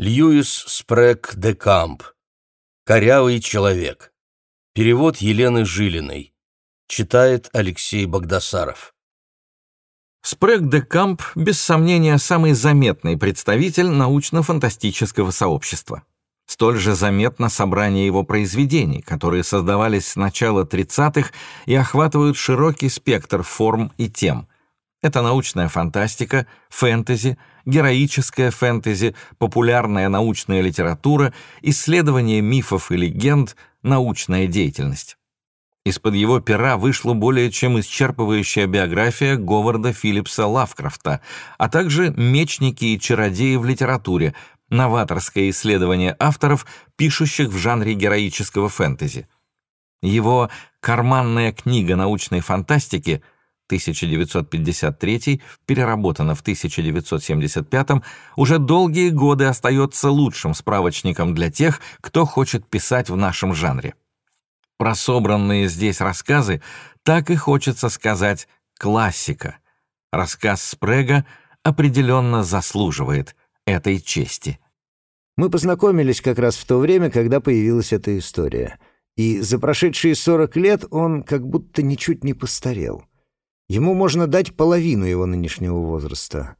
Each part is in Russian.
Льюис Спрек де Камп. «Корявый человек». Перевод Елены Жилиной. Читает Алексей Богдасаров. Спрек де Камп, без сомнения, самый заметный представитель научно-фантастического сообщества. Столь же заметно собрание его произведений, которые создавались с начала 30-х и охватывают широкий спектр форм и тем – это научная фантастика, фэнтези, героическая фэнтези, популярная научная литература, исследование мифов и легенд, научная деятельность. Из-под его пера вышла более чем исчерпывающая биография Говарда Филлипса Лавкрафта, а также «Мечники и чародеи в литературе», новаторское исследование авторов, пишущих в жанре героического фэнтези. Его «Карманная книга научной фантастики» 1953, переработана в 1975, уже долгие годы остается лучшим справочником для тех, кто хочет писать в нашем жанре. Про собранные здесь рассказы так и хочется сказать «классика». Рассказ Спрега определенно заслуживает этой чести. Мы познакомились как раз в то время, когда появилась эта история. И за прошедшие 40 лет он как будто ничуть не постарел. Ему можно дать половину его нынешнего возраста.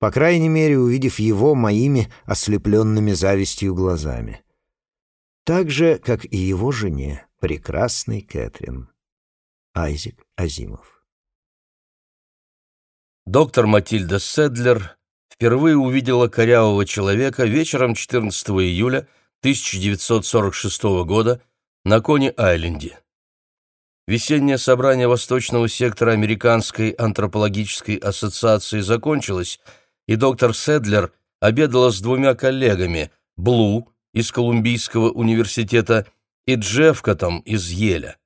По крайней мере, увидев его моими ослепленными завистью глазами. Так же, как и его жене, прекрасной Кэтрин. Айзек Азимов. Доктор Матильда Седлер впервые увидела корявого человека вечером 14 июля 1946 года на Кони-Айленде. Весеннее собрание Восточного сектора Американской антропологической ассоциации закончилось, и доктор Седлер обедала с двумя коллегами – Блу из Колумбийского университета и Джеффкотом из Еля.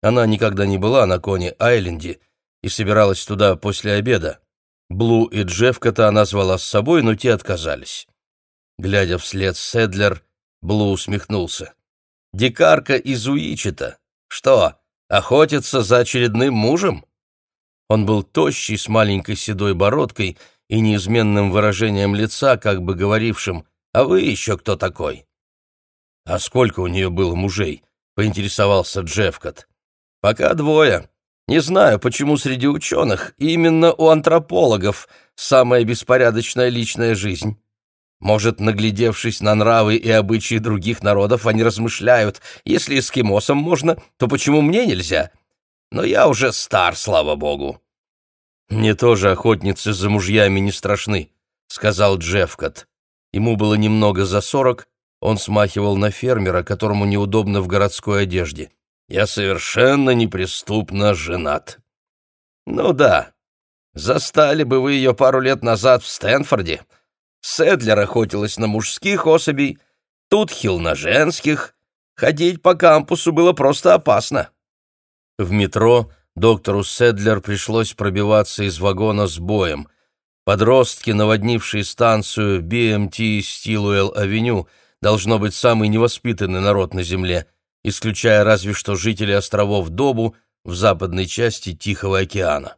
Она никогда не была на Коне-Айленде и собиралась туда после обеда. Блу и Джеффкота она звала с собой, но те отказались. Глядя вслед Седлер, Блу усмехнулся. «Дикарка из Уичета. Что, Охотиться за очередным мужем? Он был тощий, с маленькой седой бородкой и неизменным выражением лица, как бы говорившим «А вы еще кто такой?» «А сколько у нее было мужей?» — поинтересовался Джеффкот. «Пока двое. Не знаю, почему среди ученых, именно у антропологов, самая беспорядочная личная жизнь. Может, наглядевшись на нравы и обычаи других народов, они размышляют, если эскимосам можно, то почему мне нельзя? Но я уже стар, слава богу. «Мне тоже охотницы за мужьями не страшны», — сказал Джеффкот. Ему было немного за сорок, он смахивал на фермера, которому неудобно в городской одежде. «Я совершенно неприступно женат». «Ну да, застали бы вы ее пару лет назад в Стэнфорде», Седлер охотилась на мужских особей, Тутхил на женских. Ходить по кампусу было просто опасно. В метро доктору Седлер пришлось пробиваться из вагона с боем. Подростки, наводнившие станцию BMT Стилуэлл-авеню, должно быть самый невоспитанный народ на Земле, исключая разве что жители островов Добу в западной части Тихого океана.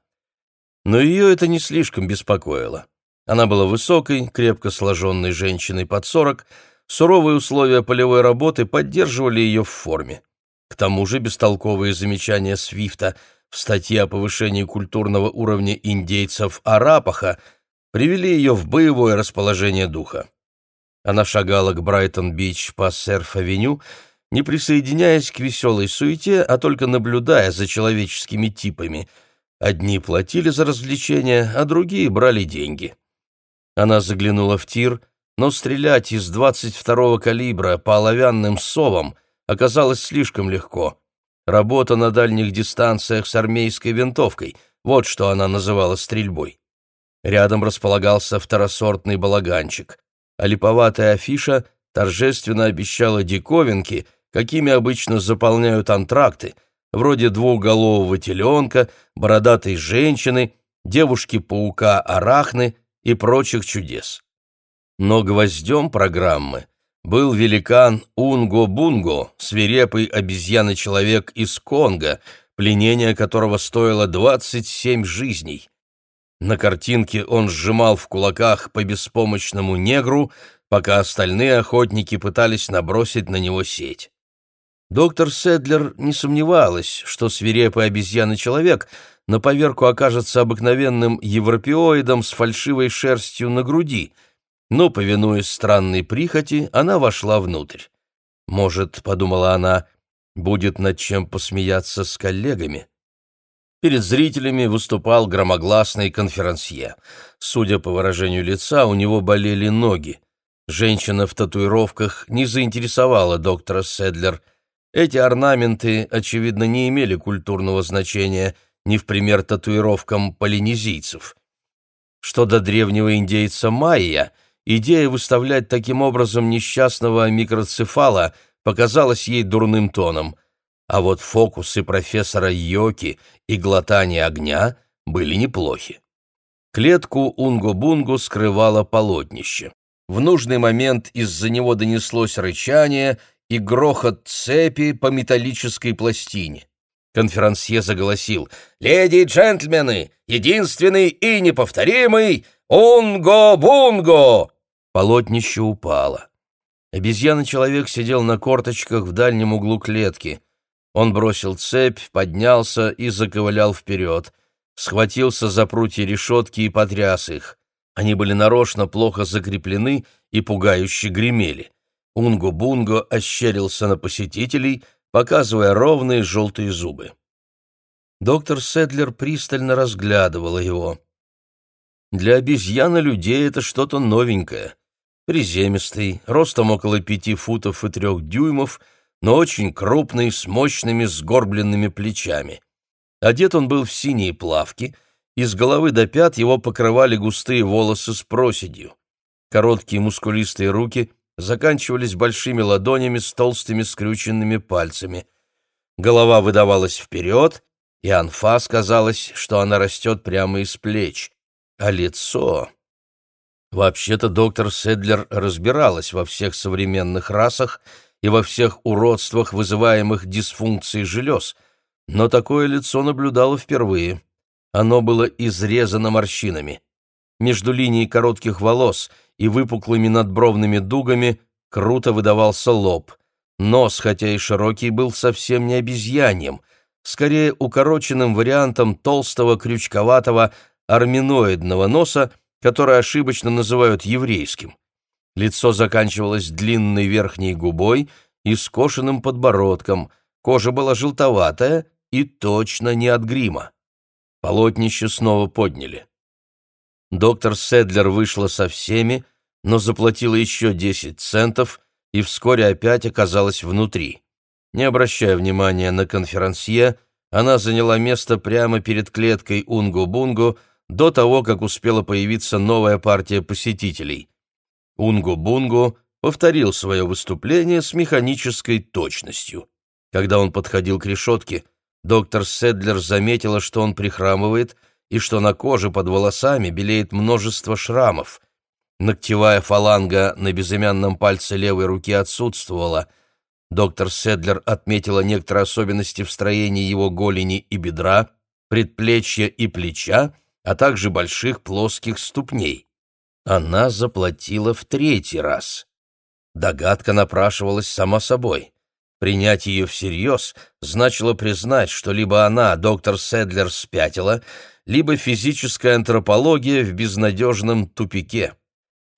Но ее это не слишком беспокоило. Она была высокой, крепко сложенной женщиной под сорок, суровые условия полевой работы поддерживали ее в форме. К тому же бестолковые замечания Свифта в статье о повышении культурного уровня индейцев Арапаха привели ее в боевое расположение духа. Она шагала к Брайтон-Бич по Серф-авеню, не присоединяясь к веселой суете, а только наблюдая за человеческими типами. Одни платили за развлечения, а другие брали деньги. Она заглянула в тир, но стрелять из 22-го калибра по оловянным совам оказалось слишком легко. Работа на дальних дистанциях с армейской винтовкой — вот что она называла стрельбой. Рядом располагался второсортный балаганчик, а липоватая афиша торжественно обещала диковинки, какими обычно заполняют антракты, вроде двухголового теленка, бородатой женщины, девушки-паука Арахны — и прочих чудес. Но гвоздем программы был великан Унго-Бунго, свирепый обезьяный-человек из Конго, пленение которого стоило 27 жизней. На картинке он сжимал в кулаках по беспомощному негру, пока остальные охотники пытались набросить на него сеть. Доктор Седлер не сомневалась, что свирепый обезьяна-человек на поверку окажется обыкновенным европеоидом с фальшивой шерстью на груди, но, повинуясь странной прихоти, она вошла внутрь. «Может, — подумала она, — будет над чем посмеяться с коллегами». Перед зрителями выступал громогласный конферансье. Судя по выражению лица, у него болели ноги. Женщина в татуировках не заинтересовала доктора Седлер — эти орнаменты, очевидно, не имели культурного значения, не в пример татуировкам полинезийцев. Что до древнего индейца майя, идея выставлять таким образом несчастного микроцефала показалась ей дурным тоном, а вот фокусы профессора Йоки и глотание огня были неплохи. Клетку Унго-Бунго скрывало полотнище. В нужный момент из-за него донеслось рычание, и грохот цепи по металлической пластине. Конферансье заголосил «Леди и джентльмены, единственный и неповторимый Унго-Бунго!» Полотнище упало. Обезьяна-человек сидел на корточках в дальнем углу клетки. Он бросил цепь, поднялся и заковылял вперед. Схватился за прутья решетки и потряс их. Они были нарочно плохо закреплены и пугающе гремели. Унго-Бунго ощерился на посетителей, показывая ровные желтые зубы. Доктор Седлер пристально разглядывала его. Для обезьяны людей это что-то новенькое. Приземистый, ростом около пяти футов и трех дюймов, но очень крупный, с мощными сгорбленными плечами. Одет он был в синие плавки, и с головы до пят его покрывали густые волосы с проседью. Короткие мускулистые руки заканчивались большими ладонями с толстыми скрюченными пальцами. Голова выдавалась вперед, и анфас казалось, что она растет прямо из плеч. А лицо... Вообще-то доктор Седлер разбиралась во всех современных расах и во всех уродствах, вызываемых дисфункцией желез, но такое лицо наблюдала впервые. Оно было изрезано морщинами. Между линией коротких волос — и выпуклыми надбровными дугами круто выдавался лоб. Нос, хотя и широкий, был совсем не обезьяньем, скорее укороченным вариантом толстого крючковатого арминоидного носа, который ошибочно называют еврейским. Лицо заканчивалось длинной верхней губой и скошенным подбородком, кожа была желтоватая и точно не от грима. Полотнище снова подняли. Доктор Седлер вышла со всеми, но заплатила еще 10 центов и вскоре опять оказалась внутри. Не обращая внимания на конферансье, она заняла место прямо перед клеткой Унгу-Бунгу до того, как успела появиться новая партия посетителей. Унгу-Бунгу повторил свое выступление с механической точностью. Когда он подходил к решетке, доктор Седлер заметила, что он прихрамывает – и что на коже под волосами белеет множество шрамов. Ногтевая фаланга на безымянном пальце левой руки отсутствовала. Доктор Седлер отметила некоторые особенности в строении его голени и бедра, предплечья и плеча, а также больших плоских ступней. Она заплатила в третий раз. Догадка напрашивалась сама собой. Принять ее всерьез значило признать, что либо она, доктор Седлер, спятила, либо физическая антропология в безнадежном тупике.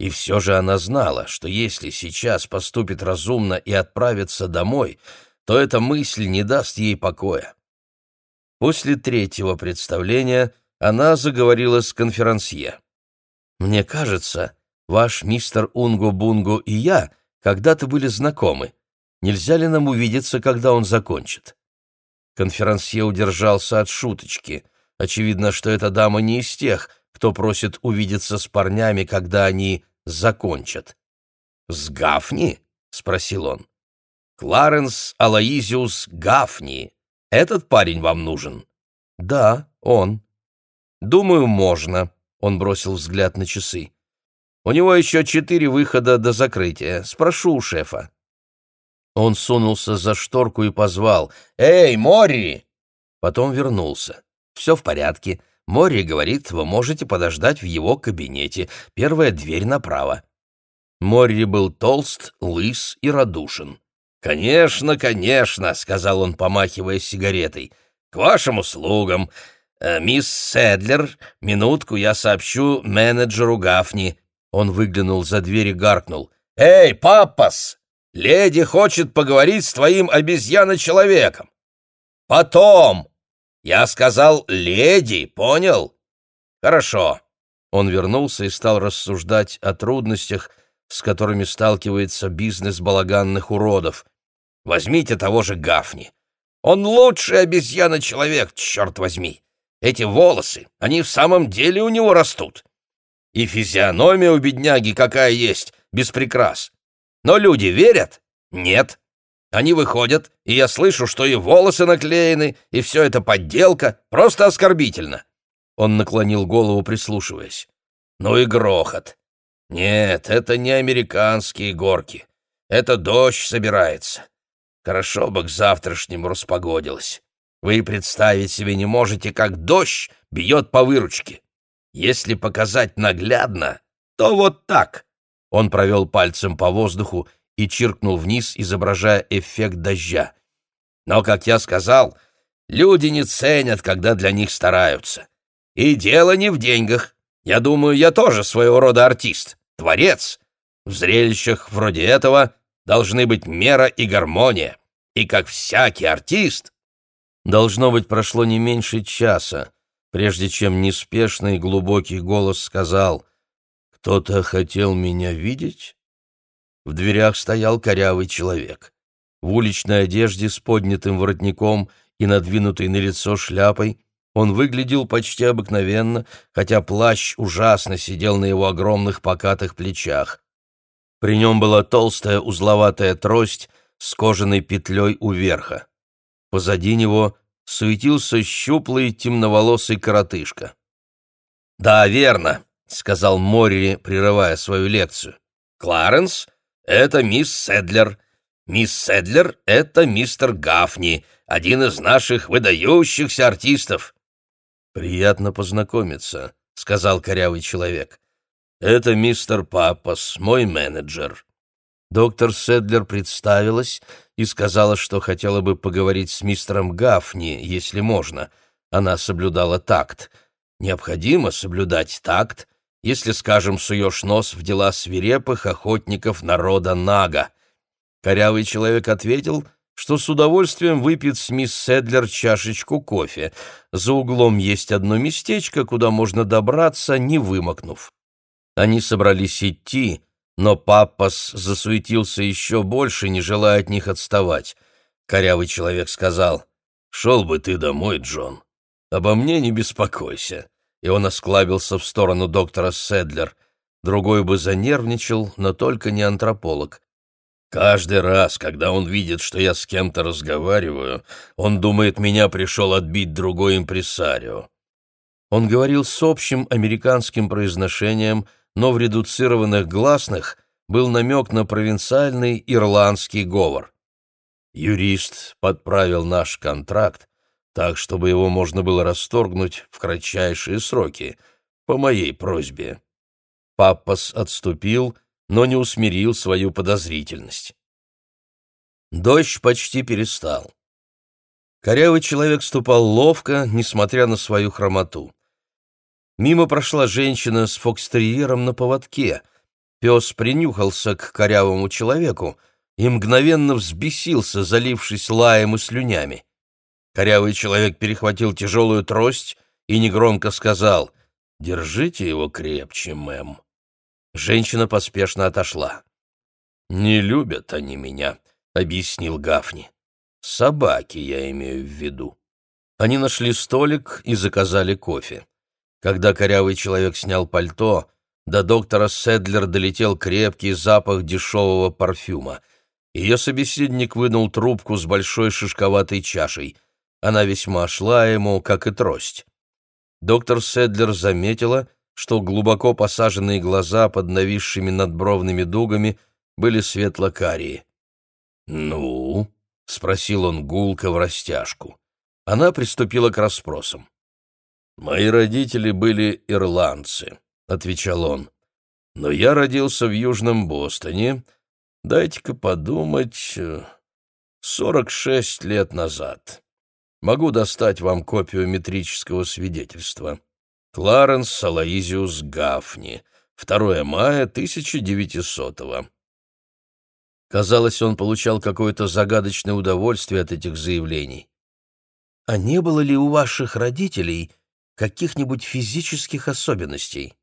И все же она знала, что если сейчас поступит разумно и отправится домой, то эта мысль не даст ей покоя. После третьего представления она заговорила с конферансье. «Мне кажется, ваш мистер Унго-Бунго и я когда-то были знакомы. Нельзя ли нам увидеться, когда он закончит?» Конферансье удержался от шуточки. Очевидно, что эта дама не из тех, кто просит увидеться с парнями, когда они закончат. «С Гафни?» — спросил он. «Кларенс Алаизиус Гафни. Этот парень вам нужен?» «Да, он». «Думаю, можно», — он бросил взгляд на часы. «У него еще четыре выхода до закрытия. Спрошу у шефа». Он сунулся за шторку и позвал «Эй, Мори!» Потом вернулся. «Все в порядке. Мори говорит, вы можете подождать в его кабинете. Первая дверь направо». Морри был толст, лыс и радушен. «Конечно, конечно», — сказал он, помахивая сигаретой. «К вашим услугам. Э, мисс Седлер, минутку я сообщу менеджеру Гафни». Он выглянул за дверь и гаркнул. «Эй, папас! Леди хочет поговорить с твоим обезьяно-человеком!» «Потом!» «Я сказал «леди», понял?» «Хорошо». Он вернулся и стал рассуждать о трудностях, с которыми сталкивается бизнес балаганных уродов. Возьмите того же Гафни. Он лучший обезьяна-человек, черт возьми. Эти волосы, они в самом деле у него растут. И физиономия у бедняги какая есть, без прикрас. Но люди верят? Нет. Они выходят, и я слышу, что и волосы наклеены, и все это подделка, просто оскорбительно. Он наклонил голову, прислушиваясь. Ну и грохот. Нет, это не американские горки. Это дождь собирается. Хорошо бы к завтрашнему распогодилось. Вы представить себе не можете, как дождь бьет по выручке. Если показать наглядно, то вот так. Он провел пальцем по воздуху и чиркнул вниз, изображая эффект дождя. Но, как я сказал, люди не ценят, когда для них стараются. И дело не в деньгах. Я думаю, я тоже своего рода артист, творец. В зрелищах вроде этого должны быть мера и гармония. И как всякий артист... Должно быть, прошло не меньше часа, прежде чем неспешный глубокий голос сказал «Кто-то хотел меня видеть?» В дверях стоял корявый человек. В уличной одежде с поднятым воротником и надвинутой на лицо шляпой он выглядел почти обыкновенно, хотя плащ ужасно сидел на его огромных покатых плечах. При нем была толстая узловатая трость с кожаной петлей у верха. Позади него суетился щуплый темноволосый коротышка. «Да, верно», — сказал Морри, прерывая свою лекцию. «Кларенс — это мисс Седлер. Мисс Седлер — это мистер Гафни, один из наших выдающихся артистов. «Приятно познакомиться», — сказал корявый человек. «Это мистер Папас, мой менеджер». Доктор Седлер представилась и сказала, что хотела бы поговорить с мистером Гафни, если можно. Она соблюдала такт. Необходимо соблюдать такт, если, скажем, суешь нос в дела свирепых охотников народа Нага. Корявый человек ответил — что с удовольствием выпьет с мисс Седлер чашечку кофе. За углом есть одно местечко, куда можно добраться, не вымокнув. Они собрались идти, но Паппас засуетился еще больше, не желая от них отставать. Корявый человек сказал, «Шел бы ты домой, Джон. Обо мне не беспокойся». И он осклабился в сторону доктора Седлер. Другой бы занервничал, но только не антрополог. Каждый раз, когда он видит, что я с кем-то разговариваю, он думает, меня пришел отбить другой импресарио. Он говорил с общим американским произношением, но в редуцированных гласных был намек на провинциальный ирландский говор. Юрист подправил наш контракт так, чтобы его можно было расторгнуть в кратчайшие сроки, по моей просьбе. Паппас отступил, но не усмирил свою подозрительность. Дождь почти перестал. Корявый человек ступал ловко, несмотря на свою хромоту. Мимо прошла женщина с фокстерьером на поводке. Пес принюхался к корявому человеку и мгновенно взбесился, залившись лаем и слюнями. Корявый человек перехватил тяжелую трость и негромко сказал «Держите его крепче, мэм». Женщина поспешно отошла. «Не любят они меня», — объяснил Гафни. «Собаки, я имею в виду». Они нашли столик и заказали кофе. Когда корявый человек снял пальто, до доктора Седлер долетел крепкий запах дешевого парфюма. Ее собеседник вынул трубку с большой шишковатой чашей. Она весьма шла ему, как и трость. Доктор Седлер заметила, что глубоко посаженные глаза под нависшими надбровными дугами были светло-карие. «Ну?» — спросил он гулко в растяжку. Она приступила к расспросам. «Мои родители были ирландцы», — отвечал он. Но я родился в Южном Бостоне, дайте-ка подумать, э, сорок шесть лет назад. Могу достать вам копию метрического свидетельства. Кларенс Салаизиус Гафни, 2 мая 1900-го. Казалось, он получал какое-то загадочное удовольствие от этих заявлений. «А не было ли у ваших родителей каких-нибудь физических особенностей?»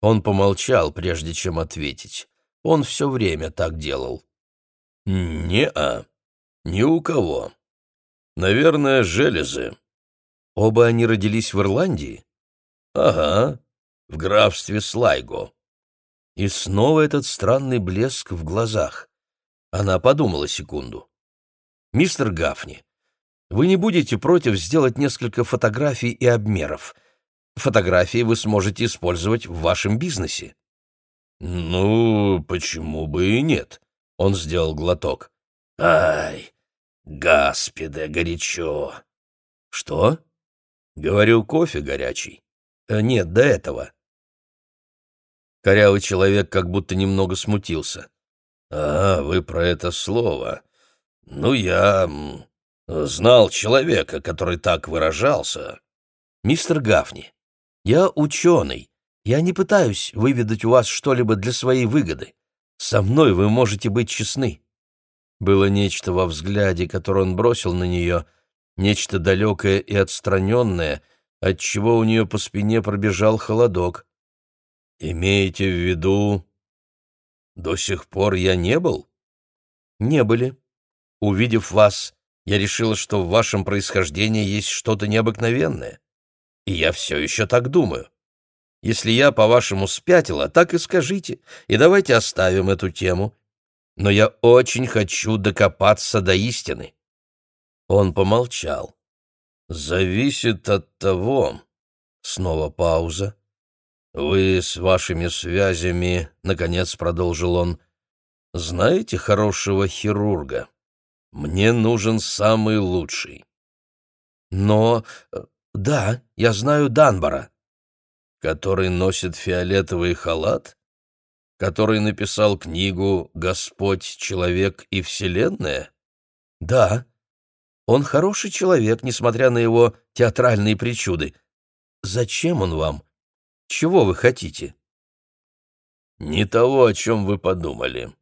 Он помолчал, прежде чем ответить. Он все время так делал. «Не-а, ни у кого. Наверное, железы». «Оба они родились в Ирландии?» «Ага, в графстве Слайго». И снова этот странный блеск в глазах. Она подумала секунду. «Мистер Гафни, вы не будете против сделать несколько фотографий и обмеров? Фотографии вы сможете использовать в вашем бизнесе». «Ну, почему бы и нет?» — он сделал глоток. «Ай, гаспиде, горячо!» «Что?» «Говорю, кофе горячий». Э, «Нет, до этого». Корявый человек как будто немного смутился. «А, вы про это слово. Ну, я знал человека, который так выражался». «Мистер Гафни, я ученый. Я не пытаюсь выведать у вас что-либо для своей выгоды. Со мной вы можете быть честны». Было нечто во взгляде, который он бросил на нее, нечто далекое и отстраненное, отчего у нее по спине пробежал холодок. «Имеете в виду, до сих пор я не был?» «Не были. Увидев вас, я решила, что в вашем происхождении есть что-то необыкновенное. И я все еще так думаю. Если я, по-вашему, спятила, так и скажите, и давайте оставим эту тему. Но я очень хочу докопаться до истины». Он помолчал. «Зависит от того...» Снова пауза. «Вы с вашими связями, — наконец продолжил он, — знаете хорошего хирурга? Мне нужен самый лучший». «Но... Э, да, я знаю Данбара». «Который носит фиолетовый халат? Который написал книгу «Господь, человек и вселенная»?» «Да. Он хороший человек, несмотря на его театральные причуды. Зачем он вам?» Чего вы хотите?» «Не того, о чем вы подумали.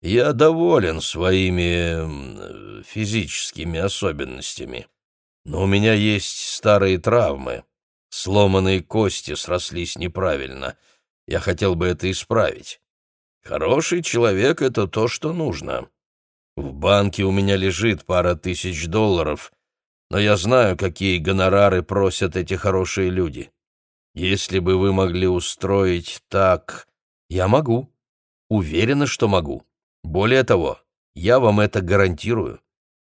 Я доволен своими физическими особенностями, но у меня есть старые травмы. Сломанные кости срослись неправильно. Я хотел бы это исправить. Хороший человек — это то, что нужно. В банке у меня лежит пара тысяч долларов, но я знаю, какие гонорары просят эти хорошие люди. Если бы вы могли устроить так... Я могу. Уверена, что могу. Более того, я вам это гарантирую.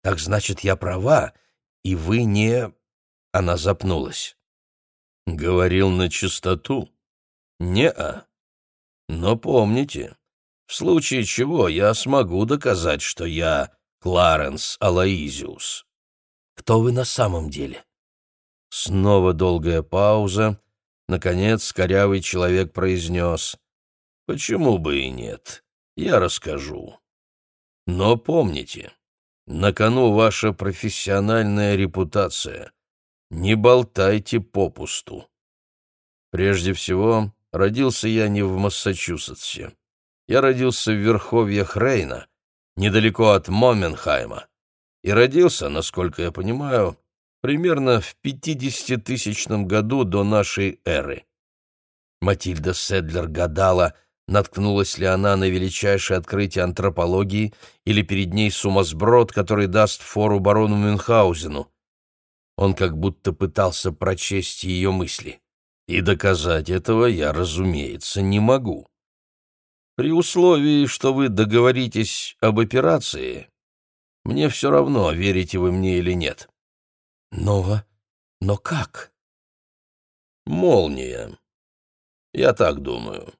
Так значит, я права, и вы не...» Она запнулась. «Говорил на чистоту?» «Не-а. Но помните, в случае чего я смогу доказать, что я Кларенс Алаизиус». «Кто вы на самом деле?» Снова долгая пауза, Наконец корявый человек произнес. «Почему бы и нет? Я расскажу. Но помните, на кону ваша профессиональная репутация. Не болтайте попусту. Прежде всего, родился я не в Массачусетсе. Я родился в верховьях Рейна, недалеко от Моменхайма, и родился, насколько я понимаю, примерно в 50-тысячном году до нашей эры. Матильда Седлер гадала, наткнулась ли она на величайшее открытие антропологии или перед ней сумасброд, который даст фору барону Мюнхгаузену. Он как будто пытался прочесть ее мысли. И доказать этого я, разумеется, не могу. При условии, что вы договоритесь об операции, мне все равно, верите вы мне или нет. Но... но как? Молния. Я так думаю.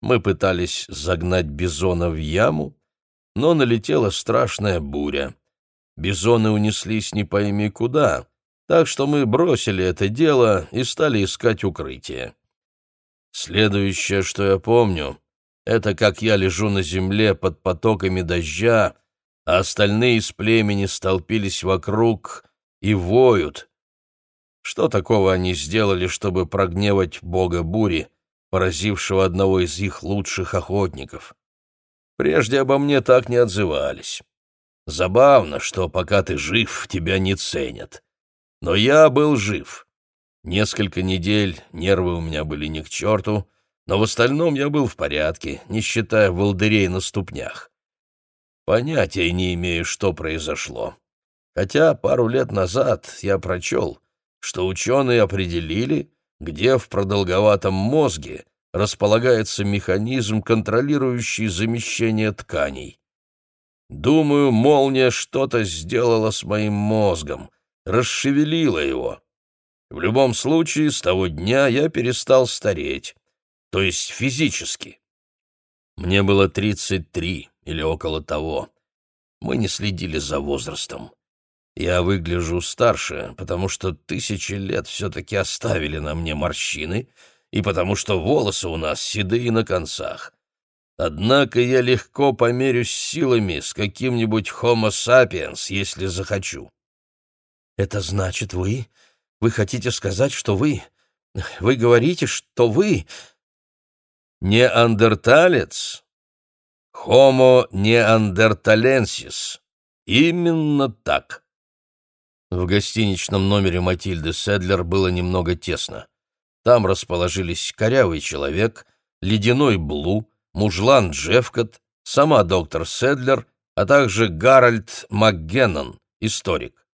Мы пытались загнать бизона в яму, но налетела страшная буря. Бизоны унеслись не пойми куда, так что мы бросили это дело и стали искать укрытие. Следующее, что я помню, это как я лежу на земле под потоками дождя, а остальные из племени столпились вокруг и воют. Что такого они сделали, чтобы прогневать бога бури, поразившего одного из их лучших охотников? Прежде обо мне так не отзывались. Забавно, что пока ты жив, тебя не ценят. Но я был жив. Несколько недель нервы у меня были не к черту, но в остальном я был в порядке, не считая волдырей на ступнях. Понятия не имею, что произошло. Хотя пару лет назад я прочел, что ученые определили, где в продолговатом мозге располагается механизм, контролирующий замещение тканей. Думаю, молния что-то сделала с моим мозгом, расшевелила его. В любом случае, с того дня я перестал стареть, то есть физически. Мне было 33 или около того. Мы не следили за возрастом. Я выгляжу старше, потому что тысячи лет все-таки оставили на мне морщины, и потому что волосы у нас седые на концах. Однако я легко померюсь силами с каким-нибудь Homo sapiens, если захочу. Это значит, вы... Вы хотите сказать, что вы... Вы говорите, что вы... Неандерталец? Homo neanderthalensis. Именно так. В гостиничном номере Матильды Седлер было немного тесно. Там расположились корявый человек, ледяной Блу, мужлан Джеффкот, сама доктор Седлер, а также Гарольд МакГеннон, историк.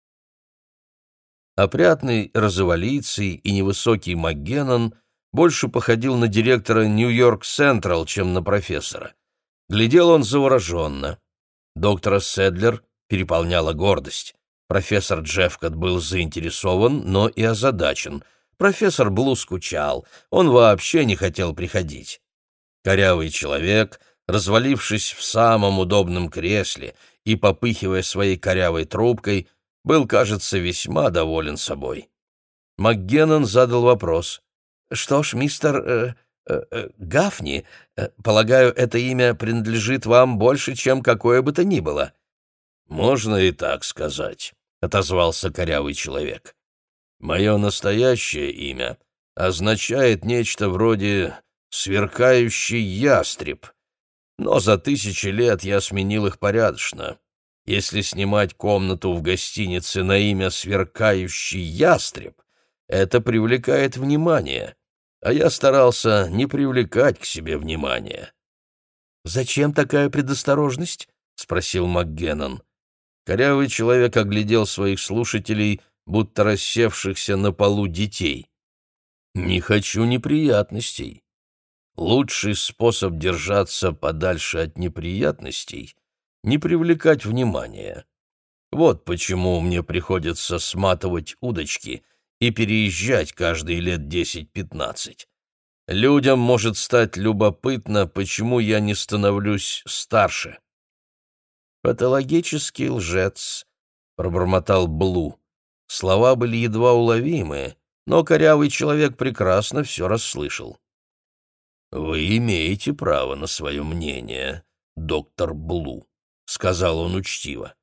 Опрятный, розоволицый и невысокий МакГеннон больше походил на директора Нью-Йорк Централ, чем на профессора. Глядел он завороженно. Доктора Седлер переполняла гордость. Профессор Джеффкот был заинтересован, но и озадачен. Профессор Блу скучал, он вообще не хотел приходить. Корявый человек, развалившись в самом удобном кресле и попыхивая своей корявой трубкой, был, кажется, весьма доволен собой. МакГеннон задал вопрос. «Что ж, мистер э, э, э, Гафни, э, полагаю, это имя принадлежит вам больше, чем какое бы то ни было?» «Можно и так сказать», — отозвался корявый человек. «Мое настоящее имя означает нечто вроде сверкающий ястреб. Но за тысячи лет я сменил их порядочно. Если снимать комнату в гостинице на имя «Сверкающий ястреб», это привлекает внимание, а я старался не привлекать к себе внимания. «Зачем такая предосторожность?» — спросил МакГеннон. Корявый человек оглядел своих слушателей, будто рассевшихся на полу детей. «Не хочу неприятностей. Лучший способ держаться подальше от неприятностей — не привлекать внимания. Вот почему мне приходится сматывать удочки и переезжать каждые лет десять-пятнадцать. Людям может стать любопытно, почему я не становлюсь старше. «Патологический лжец», — пробормотал Блу. Слова были едва уловимые, но корявый человек прекрасно все расслышал. «Вы имеете право на свое мнение, доктор Блу», — сказал он учтиво.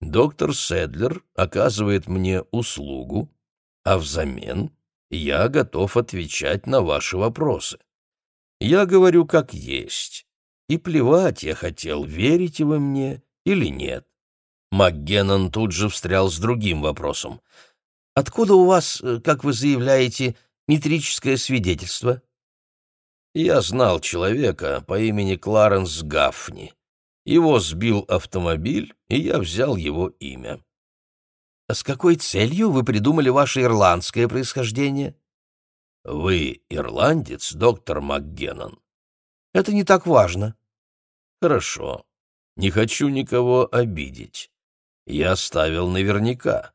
«Доктор Седлер оказывает мне услугу, а взамен я готов отвечать на ваши вопросы. Я говорю как есть, и плевать я хотел, верите вы мне или нет». МакГеннон тут же встрял с другим вопросом. «Откуда у вас, э, как вы заявляете, метрическое свидетельство?» Я знал человека по имени Кларенс Гафни. Его сбил автомобиль, и я взял его имя. А с какой целью вы придумали ваше ирландское происхождение? Вы ирландец, доктор МакГеннон? Это не так важно. Хорошо. Не хочу никого обидеть. Я ставил наверняка.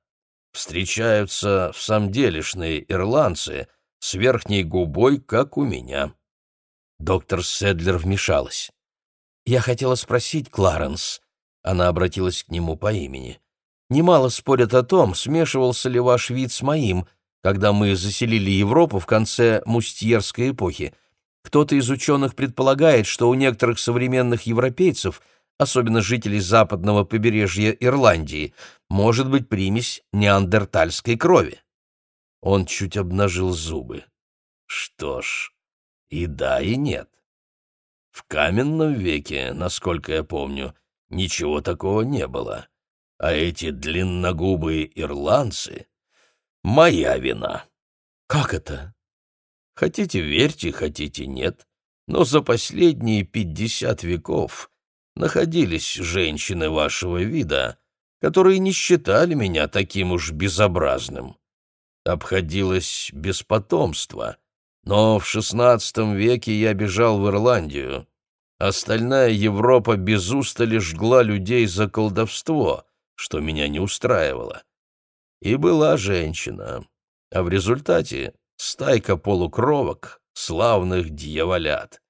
Встречаются в самом делешные ирландцы с верхней губой, как у меня. Доктор Седлер вмешалась. «Я хотела спросить, Кларенс...» Она обратилась к нему по имени. «Немало спорят о том, смешивался ли ваш вид с моим, когда мы заселили Европу в конце мустьерской эпохи, Кто-то из ученых предполагает, что у некоторых современных европейцев, особенно жителей западного побережья Ирландии, может быть примесь неандертальской крови. Он чуть обнажил зубы. Что ж, и да, и нет. В каменном веке, насколько я помню, ничего такого не было. А эти длинногубые ирландцы — моя вина. Как это? Хотите верьте, хотите нет, но за последние пятьдесят веков находились женщины вашего вида, которые не считали меня таким уж безобразным. Обходилось без потомства, но в шестнадцатом веке я бежал в Ирландию. Остальная Европа без устали жгла людей за колдовство, что меня не устраивало. И была женщина, а в результате стайка полукровок, славных дьяволят.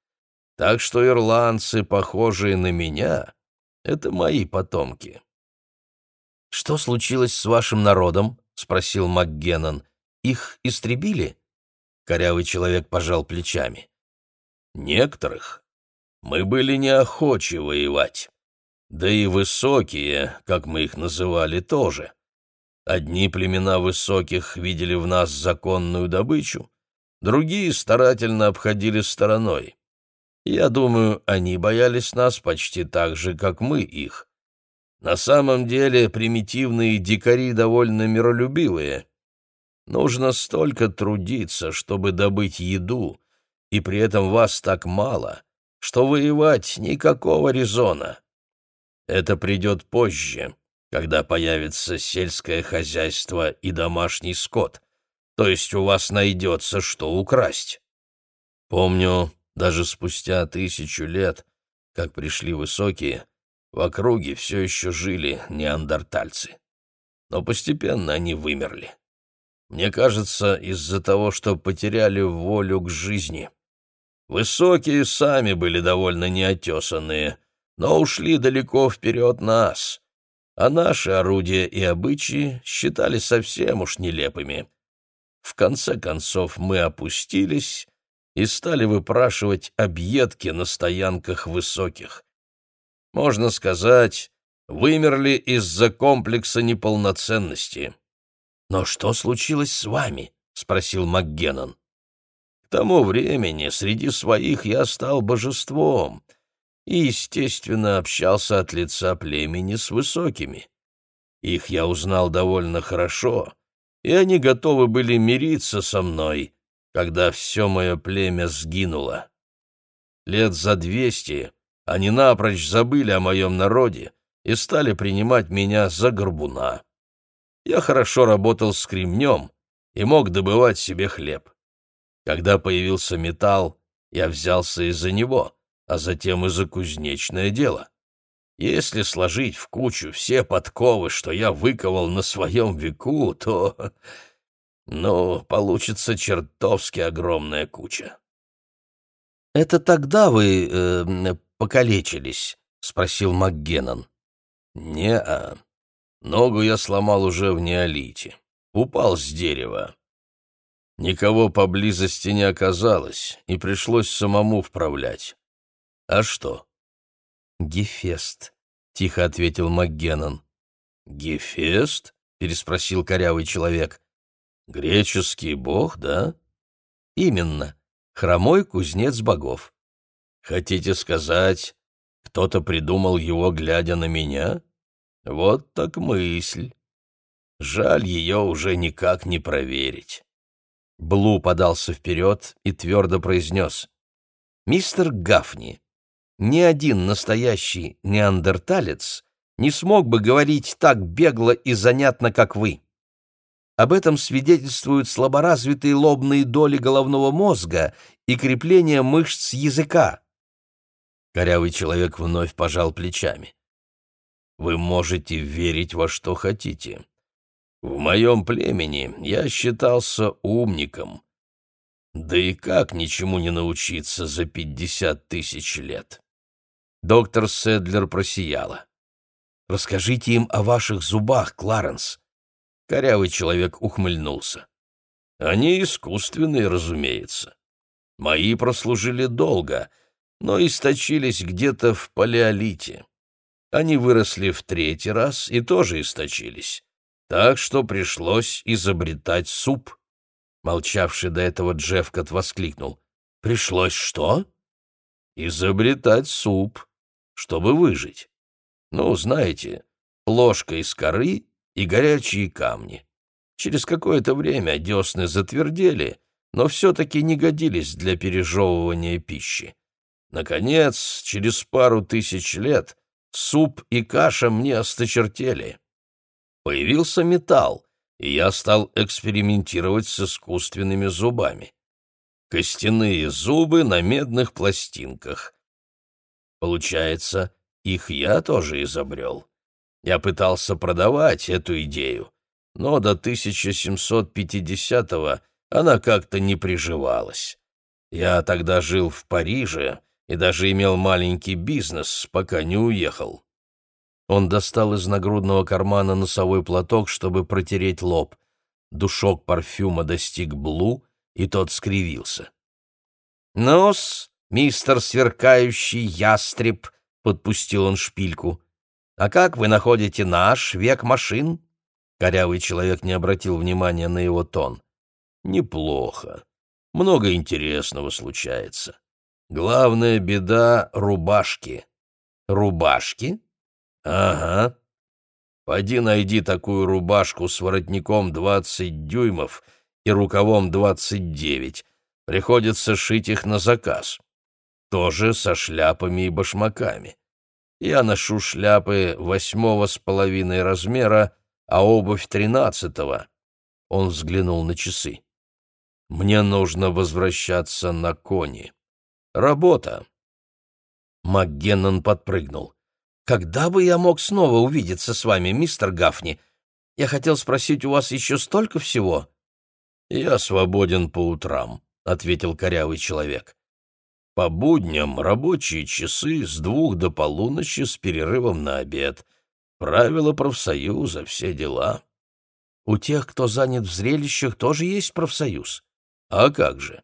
Так что ирландцы, похожие на меня, — это мои потомки. «Что случилось с вашим народом?» — спросил МакГеннон. «Их истребили?» Корявый человек пожал плечами. «Некоторых. Мы были неохочи воевать. Да и высокие, как мы их называли, тоже. Одни племена высоких видели в нас законную добычу, другие старательно обходили стороной. Я думаю, они боялись нас почти так же, как мы их. На самом деле примитивные дикари довольно миролюбивые. Нужно столько трудиться, чтобы добыть еду, и при этом вас так мало, что воевать никакого резона. Это придет позже когда появится сельское хозяйство и домашний скот, то есть у вас найдется что украсть. Помню, даже спустя тысячу лет, как пришли высокие, в округе все еще жили неандертальцы. Но постепенно они вымерли. Мне кажется, из-за того, что потеряли волю к жизни. Высокие сами были довольно неотесанные, но ушли далеко вперед нас, а наши орудия и обычаи считали совсем уж нелепыми. В конце концов мы опустились и стали выпрашивать объедки на стоянках высоких. Можно сказать, вымерли из-за комплекса неполноценности. «Но что случилось с вами?» — спросил МакГеннон. «К тому времени среди своих я стал божеством, и, естественно, общался от лица племени с высокими. Их я узнал довольно хорошо, и они готовы были мириться со мной, когда все мое племя сгинуло. Лет за двести они напрочь забыли о моем народе и стали принимать меня за горбуна. Я хорошо работал с кремнем и мог добывать себе хлеб. Когда появился металл, я взялся из-за него — а затем и за кузнечное дело. Если сложить в кучу все подковы, что я выковал на своем веку, то... Ну, получится чертовски огромная куча. — Это тогда вы э, покалечились? — спросил МакГеннон. — Не-а. Ногу я сломал уже в неолите. Упал с дерева. Никого поблизости не оказалось, и пришлось самому вправлять. «А что?» «Гефест», — тихо ответил МакГеннон. «Гефест?» — переспросил корявый человек. «Греческий бог, да?» «Именно. Хромой кузнец богов». «Хотите сказать, кто-то придумал его, глядя на меня? Вот так мысль. Жаль, ее уже никак не проверить». Блу подался вперед и твердо произнес. «Мистер Гафни, ни один настоящий неандерталец не смог бы говорить так бегло и занятно, как вы. Об этом свидетельствуют слаборазвитые лобные доли головного мозга и крепление мышц языка. Корявый человек вновь пожал плечами. «Вы можете верить во что хотите. В моем племени я считался умником. Да и как ничему не научиться за пятьдесят тысяч лет?» Доктор Седлер просияла. «Расскажите им о ваших зубах, Кларенс». Корявый человек ухмыльнулся. «Они искусственные, разумеется. Мои прослужили долго, но источились где-то в палеолите. Они выросли в третий раз и тоже источились. Так что пришлось изобретать суп. Молчавший до этого Джеффкот воскликнул. «Пришлось что?» «Изобретать суп, чтобы выжить. Ну, знаете, ложка из коры и горячие камни. Через какое-то время десны затвердели, но все-таки не годились для пережевывания пищи. Наконец, через пару тысяч лет суп и каша мне осточертели. Появился металл, и я стал экспериментировать с искусственными зубами. Костяные зубы на медных пластинках. Получается, их я тоже изобрел. Я пытался продавать эту идею, но до 1750-го она как-то не приживалась. Я тогда жил в Париже и даже имел маленький бизнес, пока не уехал. Он достал из нагрудного кармана носовой платок, чтобы протереть лоб. Душок парфюма достиг Блу, и тот скривился. «Ну-с, мистер сверкающий ястреб», — подпустил он шпильку. «А как вы находите наш век машин?» Корявый человек не обратил внимания на его тон. «Неплохо. Много интересного случается. Главная беда — рубашки». «Рубашки?» «Ага. Пойди найди такую рубашку с воротником двадцать дюймов и рукавом двадцать девять. Приходится шить их на заказ. Тоже со шляпами и башмаками. Я ношу шляпы восьмого с половиной размера, а обувь тринадцатого». Он взглянул на часы. «Мне нужно возвращаться на кони. Работа». МакГеннон подпрыгнул. Когда бы я мог снова увидеться с вами, мистер Гафни? Я хотел спросить у вас еще столько всего». «Я свободен по утрам», — ответил корявый человек. «По будням рабочие часы с двух до полуночи с перерывом на обед. Правила профсоюза, все дела». «У тех, кто занят в зрелищах, тоже есть профсоюз?» «А как же?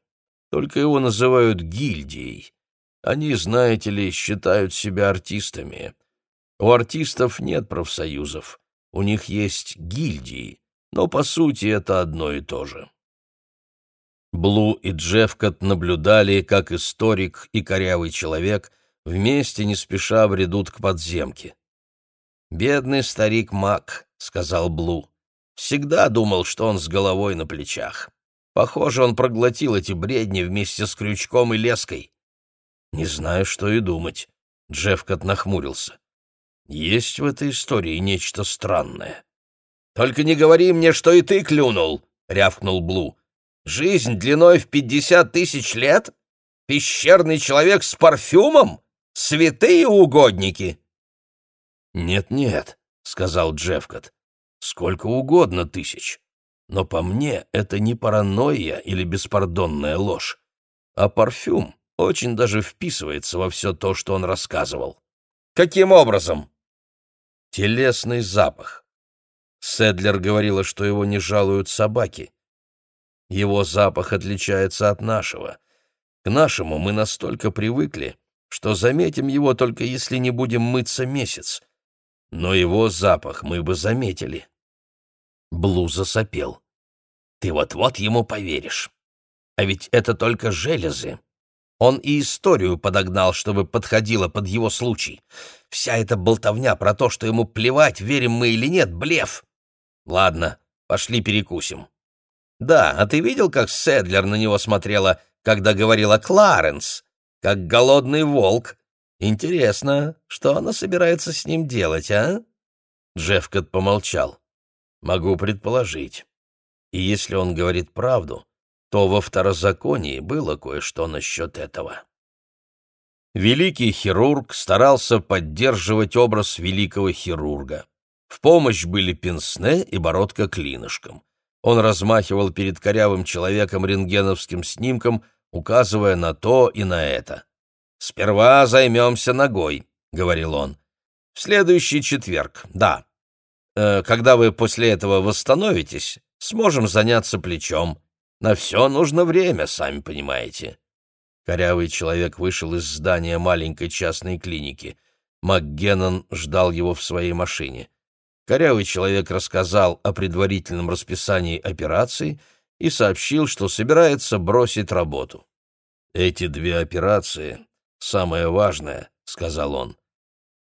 Только его называют гильдией. Они, знаете ли, считают себя артистами. У артистов нет профсоюзов, у них есть гильдии, но по сути это одно и то же. Блу и Джеффкот наблюдали, как историк и корявый человек вместе не спеша бредут к подземке. «Бедный старик Мак», — сказал Блу, — «всегда думал, что он с головой на плечах. Похоже, он проглотил эти бредни вместе с крючком и леской». «Не знаю, что и думать», — Джеффкот нахмурился. Есть в этой истории нечто странное. «Только не говори мне, что и ты клюнул!» — рявкнул Блу. «Жизнь длиной в пятьдесят тысяч лет? Пещерный человек с парфюмом? Святые угодники!» «Нет-нет», — сказал Джеффкот, — «сколько угодно тысяч. Но по мне это не паранойя или беспардонная ложь, а парфюм очень даже вписывается во все то, что он рассказывал». «Каким образом?» телесный запах. Седлер говорила, что его не жалуют собаки. Его запах отличается от нашего. К нашему мы настолько привыкли, что заметим его только если не будем мыться месяц. Но его запах мы бы заметили. Блу засопел. Ты вот-вот ему поверишь. А ведь это только железы. Он и историю подогнал, чтобы подходило под его случай. Вся эта болтовня про то, что ему плевать, верим мы или нет, блеф. Ладно, пошли перекусим. Да, а ты видел, как Седлер на него смотрела, когда говорила Кларенс? Как голодный волк. Интересно, что она собирается с ним делать, а? Джеффкот помолчал. Могу предположить. И если он говорит правду, то во второзаконии было кое-что насчет этого. Великий хирург старался поддерживать образ великого хирурга. В помощь были пенсне и бородка клинышком. Он размахивал перед корявым человеком рентгеновским снимком, указывая на то и на это. «Сперва займемся ногой», — говорил он. «В следующий четверг, да. Э, когда вы после этого восстановитесь, сможем заняться плечом. На все нужно время, сами понимаете. Корявый человек вышел из здания маленькой частной клиники. МакГеннон ждал его в своей машине. Корявый человек рассказал о предварительном расписании операции и сообщил, что собирается бросить работу. «Эти две операции — самое важное», — сказал он.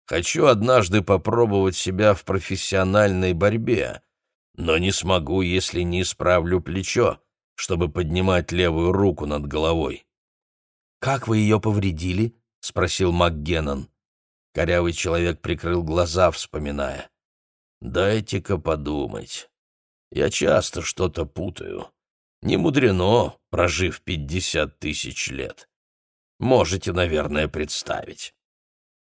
«Хочу однажды попробовать себя в профессиональной борьбе, но не смогу, если не исправлю плечо, чтобы поднимать левую руку над головой. «Как вы ее повредили?» — спросил МакГеннон. Корявый человек прикрыл глаза, вспоминая. «Дайте-ка подумать. Я часто что-то путаю. Не мудрено, прожив пятьдесят тысяч лет. Можете, наверное, представить.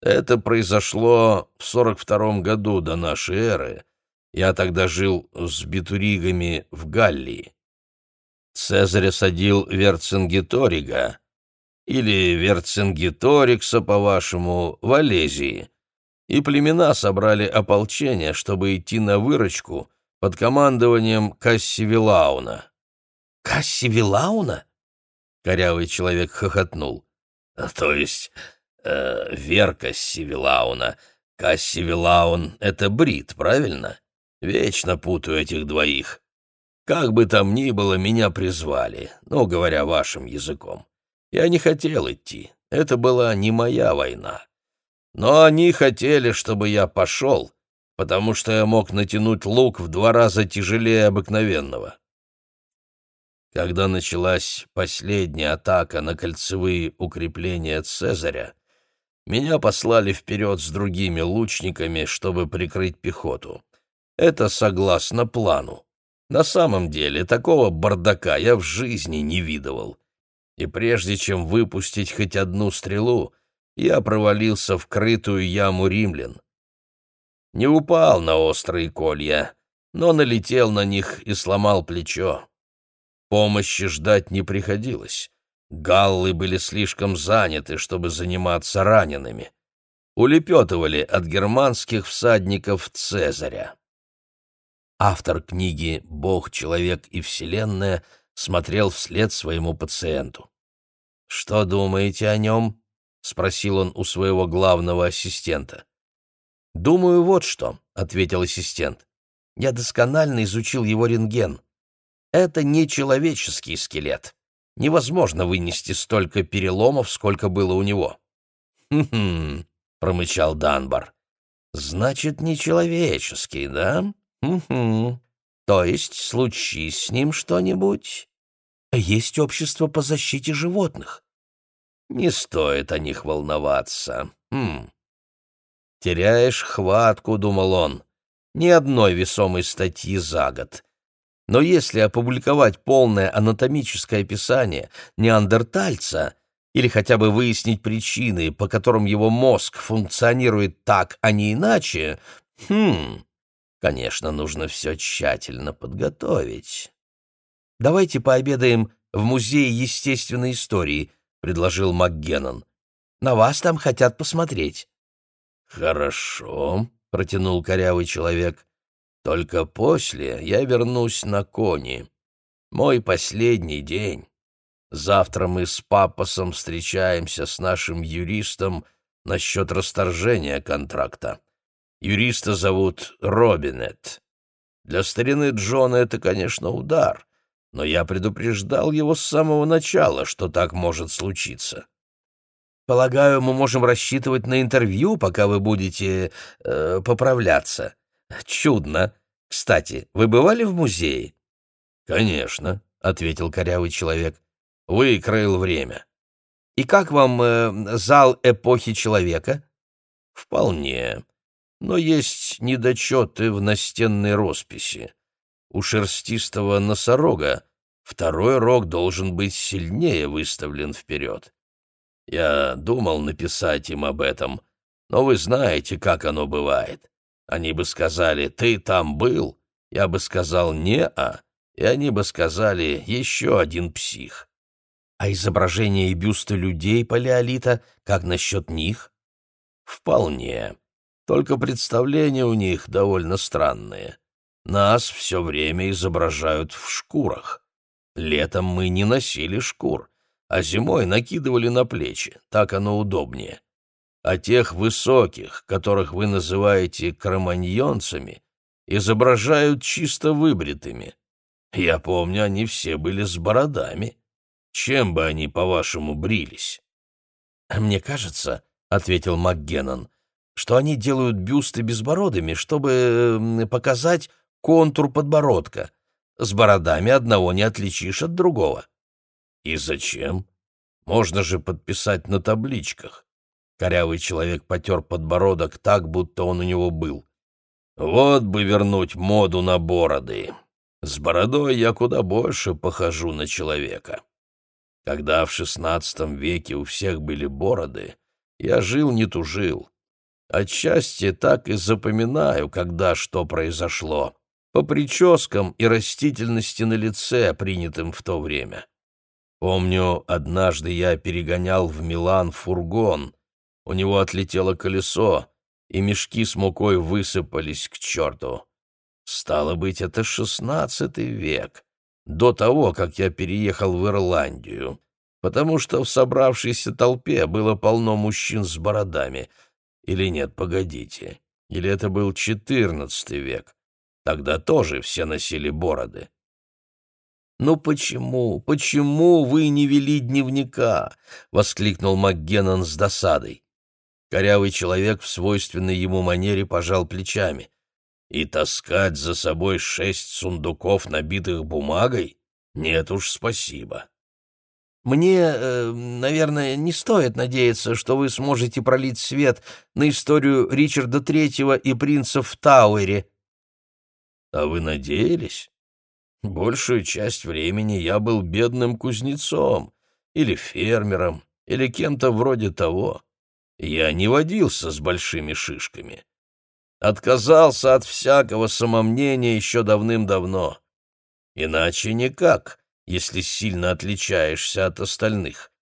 Это произошло в сорок втором году до нашей эры. Я тогда жил с битуригами в Галлии. Цезарь осадил Верцингеторига, или Верцингеторикса, по-вашему, в Олезии, и племена собрали ополчение, чтобы идти на выручку под командованием Кассивилауна. «Кассивилауна?» — корявый человек хохотнул. «То есть э, Вер Кассивилауна. Кассивилаун — это Брит, правильно? Вечно путаю этих двоих. Как бы там ни было, меня призвали, ну, говоря вашим языком. Я не хотел идти, это была не моя война. Но они хотели, чтобы я пошел, потому что я мог натянуть лук в два раза тяжелее обыкновенного. Когда началась последняя атака на кольцевые укрепления Цезаря, меня послали вперед с другими лучниками, чтобы прикрыть пехоту. Это согласно плану. На самом деле, такого бардака я в жизни не видывал. И прежде чем выпустить хоть одну стрелу, я провалился в крытую яму римлян. Не упал на острые колья, но налетел на них и сломал плечо. Помощи ждать не приходилось. Галлы были слишком заняты, чтобы заниматься ранеными. Улепетывали от германских всадников Цезаря. Автор книги «Бог, человек и Вселенная» смотрел вслед своему пациенту. «Что думаете о нем?» — спросил он у своего главного ассистента. «Думаю, вот что», — ответил ассистент. «Я досконально изучил его рентген. Это не человеческий скелет. Невозможно вынести столько переломов, сколько было у него». «Хм-хм», — промычал Данбар. «Значит, не человеческий, да?» Угу. То есть, случись с ним что-нибудь, есть общество по защите животных. Не стоит о них волноваться. Хм. Теряешь хватку, думал он. Ни одной весомой статьи за год. Но если опубликовать полное анатомическое описание неандертальца или хотя бы выяснить причины, по которым его мозг функционирует так, а не иначе, хм, Конечно, нужно все тщательно подготовить. «Давайте пообедаем в Музее естественной истории», — предложил МакГеннон. «На вас там хотят посмотреть». «Хорошо», — протянул корявый человек. «Только после я вернусь на кони. Мой последний день. Завтра мы с Папасом встречаемся с нашим юристом насчет расторжения контракта. Юриста зовут Робинет. Для старины Джона это, конечно, удар, но я предупреждал его с самого начала, что так может случиться. Полагаю, мы можем рассчитывать на интервью, пока вы будете э, поправляться. Чудно. Кстати, вы бывали в музее? Конечно, ответил корявый человек. Выкроил время. И как вам э, зал эпохи человека? Вполне но есть недочеты в настенной росписи. У шерстистого носорога второй рог должен быть сильнее выставлен вперед. Я думал написать им об этом, но вы знаете, как оно бывает. Они бы сказали «ты там был», я бы сказал «не-а», и они бы сказали «еще один псих». А изображения и бюсты людей палеолита, как насчет них? Вполне. Только представления у них довольно странные. Нас все время изображают в шкурах. Летом мы не носили шкур, а зимой накидывали на плечи, так оно удобнее. А тех высоких, которых вы называете кроманьонцами, изображают чисто выбритыми. Я помню, они все были с бородами. Чем бы они, по-вашему, брились? «Мне кажется, — ответил МакГеннон, — что они делают бюсты безбородыми, чтобы показать контур подбородка. С бородами одного не отличишь от другого». «И зачем? Можно же подписать на табличках». Корявый человек потер подбородок так, будто он у него был. «Вот бы вернуть моду на бороды. С бородой я куда больше похожу на человека. Когда в шестнадцатом веке у всех были бороды, я жил не тужил. Отчасти так и запоминаю, когда что произошло, по прическам и растительности на лице, принятым в то время. Помню, однажды я перегонял в Милан фургон, у него отлетело колесо, и мешки с мукой высыпались к черту. Стало быть, это шестнадцатый век, до того, как я переехал в Ирландию, потому что в собравшейся толпе было полно мужчин с бородами. Или нет, погодите, или это был четырнадцатый век. Тогда тоже все носили бороды. «Ну почему, почему вы не вели дневника?» — воскликнул МакГеннон с досадой. Корявый человек в свойственной ему манере пожал плечами и таскать за собой шесть сундуков, набитых бумагой? Нет уж, спасибо. Мне, э, наверное, не стоит надеяться, что вы сможете пролить свет на историю Ричарда Третьего и принца в Тауэре. А вы надеялись? Большую часть времени я был бедным кузнецом или фермером, или кем-то вроде того. Я не водился с большими шишками отказался от всякого самомнения еще давным-давно. Иначе никак, если сильно отличаешься от остальных.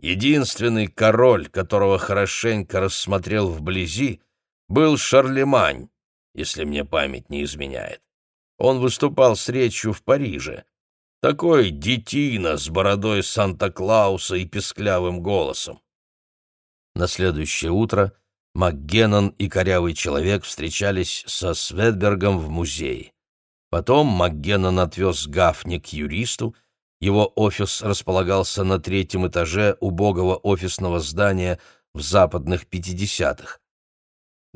Единственный король, которого хорошенько рассмотрел вблизи, был Шарлемань, если мне память не изменяет. Он выступал с речью в Париже. Такой детина с бородой Санта-Клауса и песклявым голосом. На следующее утро — МакГеннон и Корявый Человек встречались со Светбергом в музее. Потом МакГеннон отвез Гафни к юристу, его офис располагался на третьем этаже убогого офисного здания в западных 50-х.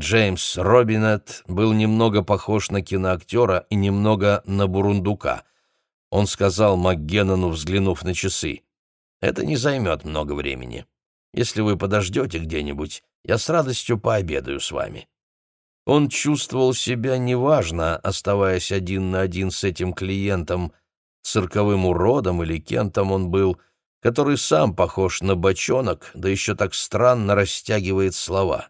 Джеймс Робинет был немного похож на киноактера и немного на бурундука. Он сказал МакГеннону, взглянув на часы, «Это не займет много времени. Если вы подождете где-нибудь, я с радостью пообедаю с вами». Он чувствовал себя неважно, оставаясь один на один с этим клиентом, цирковым уродом или кем там он был, который сам похож на бочонок, да еще так странно растягивает слова.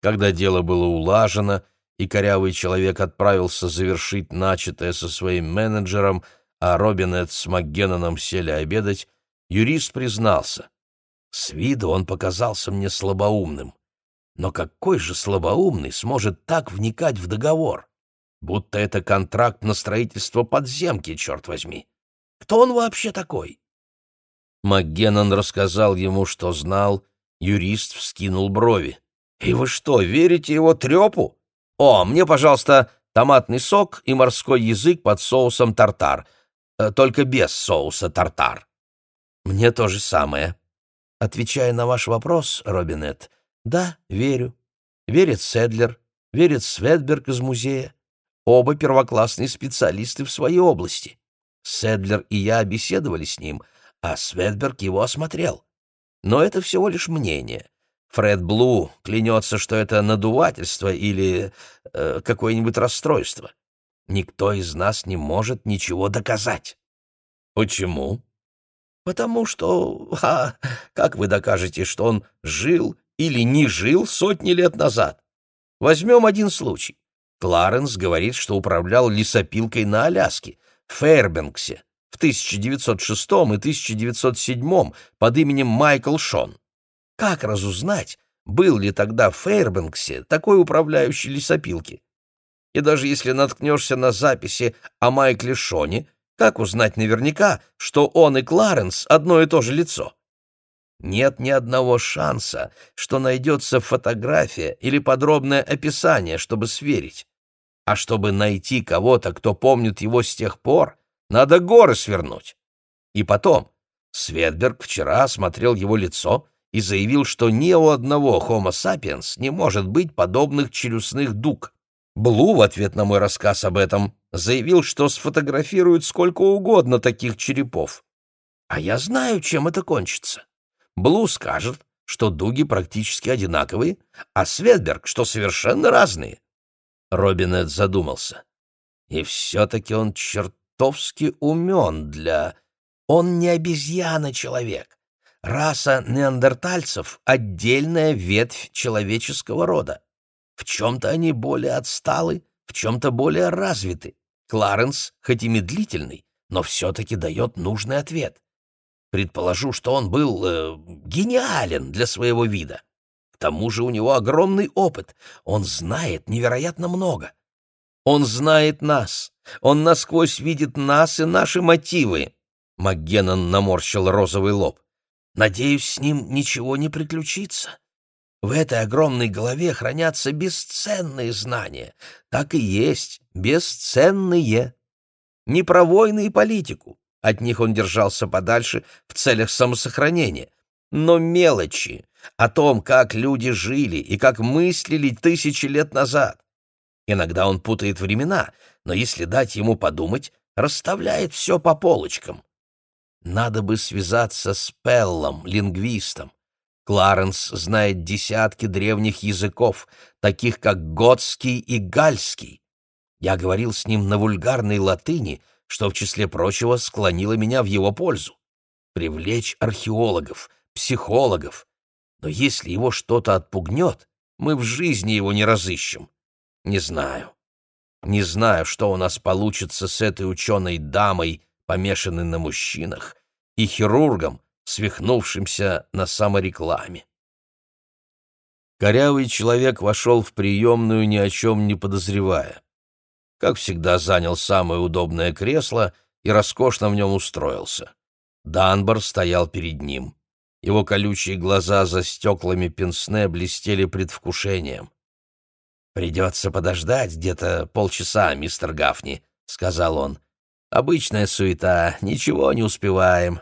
Когда дело было улажено, и корявый человек отправился завершить начатое со своим менеджером, а Робинет с МакГенноном сели обедать, юрист признался. С виду он показался мне слабоумным. Но какой же слабоумный сможет так вникать в договор? Будто это контракт на строительство подземки, черт возьми. Кто он вообще такой? МакГеннон рассказал ему, что знал, юрист вскинул брови. «И вы что, верите его трепу? О, мне, пожалуйста, томатный сок и морской язык под соусом тартар, э, только без соуса тартар». «Мне то же самое», Отвечая на ваш вопрос, Робинет, да, верю. Верит Седлер, верит Светберг из музея. Оба первоклассные специалисты в своей области. Седлер и я беседовали с ним, а Светберг его осмотрел. Но это всего лишь мнение. Фред Блу клянется, что это надувательство или э, какое-нибудь расстройство. Никто из нас не может ничего доказать. Почему? Потому что, а, как вы докажете, что он жил или не жил сотни лет назад? Возьмем один случай. Кларенс говорит, что управлял лесопилкой на Аляске, в Фейрбенксе, в 1906 и 1907 под именем Майкл Шон. Как разузнать, был ли тогда в Фейрбенксе такой управляющий лесопилки? И даже если наткнешься на записи о Майкле Шоне, Как узнать наверняка, что он и Кларенс одно и то же лицо? Нет ни одного шанса, что найдется фотография или подробное описание, чтобы сверить. А чтобы найти кого-то, кто помнит его с тех пор, надо горы свернуть. И потом, Светберг вчера осмотрел его лицо и заявил, что ни у одного Homo sapiens не может быть подобных челюстных дуг. Блу в ответ на мой рассказ об этом заявил, что сфотографирует сколько угодно таких черепов. А я знаю, чем это кончится. Блу скажет, что дуги практически одинаковые, а Светберг, что совершенно разные. Робинет задумался. И все-таки он чертовски умен для... Он не обезьяна-человек. Раса неандертальцев — отдельная ветвь человеческого рода. В чем-то они более отсталы, в чем-то более развиты. Кларенс, хоть и медлительный, но все-таки дает нужный ответ. Предположу, что он был э, гениален для своего вида. К тому же у него огромный опыт, он знает невероятно много. Он знает нас, он насквозь видит нас и наши мотивы. МакГеннон наморщил розовый лоб. Надеюсь, с ним ничего не приключится. В этой огромной голове хранятся бесценные знания. Так и есть, бесценные. Не про войны и политику. От них он держался подальше в целях самосохранения. Но мелочи о том, как люди жили и как мыслили тысячи лет назад. Иногда он путает времена, но если дать ему подумать, расставляет все по полочкам. Надо бы связаться с Пеллом, лингвистом. Кларенс знает десятки древних языков, таких как готский и гальский. Я говорил с ним на вульгарной латыни, что, в числе прочего, склонило меня в его пользу. Привлечь археологов, психологов. Но если его что-то отпугнет, мы в жизни его не разыщем. Не знаю. Не знаю, что у нас получится с этой ученой дамой, помешанной на мужчинах, и хирургом, свихнувшимся на саморекламе. Корявый человек вошел в приемную, ни о чем не подозревая. Как всегда, занял самое удобное кресло и роскошно в нем устроился. Данбар стоял перед ним. Его колючие глаза за стеклами пенсне блестели предвкушением. «Придется подождать где-то полчаса, мистер Гафни», — сказал он. «Обычная суета, ничего не успеваем.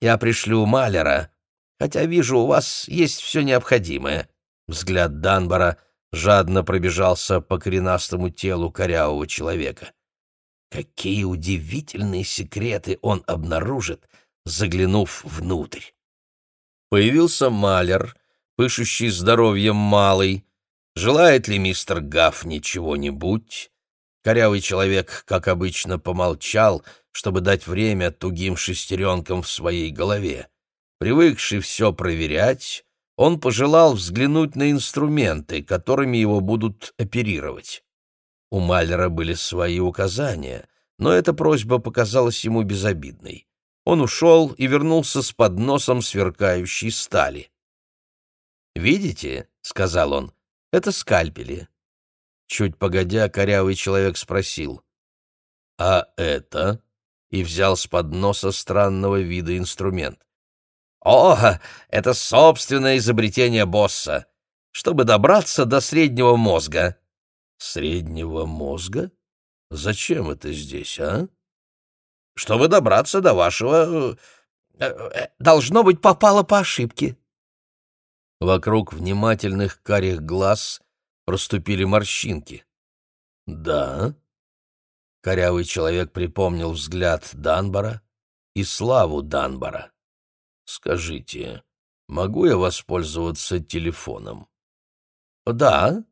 Я пришлю Малера, хотя вижу, у вас есть все необходимое». Взгляд Данбара жадно пробежался по коренастому телу корявого человека. Какие удивительные секреты он обнаружит, заглянув внутрь. Появился Малер, пышущий здоровьем малый. Желает ли мистер Гафни чего-нибудь? Корявый человек, как обычно, помолчал, чтобы дать время тугим шестеренкам в своей голове. Привыкший все проверять, он пожелал взглянуть на инструменты, которыми его будут оперировать. У Малера были свои указания, но эта просьба показалась ему безобидной. Он ушел и вернулся с подносом сверкающей стали. «Видите?» — сказал он. «Это скальпели. Чуть погодя, корявый человек спросил. «А это?» и взял с подноса странного вида инструмент. «О, это собственное изобретение босса, чтобы добраться до среднего мозга». «Среднего мозга? Зачем это здесь, а?» «Чтобы добраться до вашего... Э, э, должно быть, попало по ошибке». Вокруг внимательных карих глаз проступили морщинки. «Да?» Корявый человек припомнил взгляд Данбара и славу Данбара. «Скажите, могу я воспользоваться телефоном?» «Да.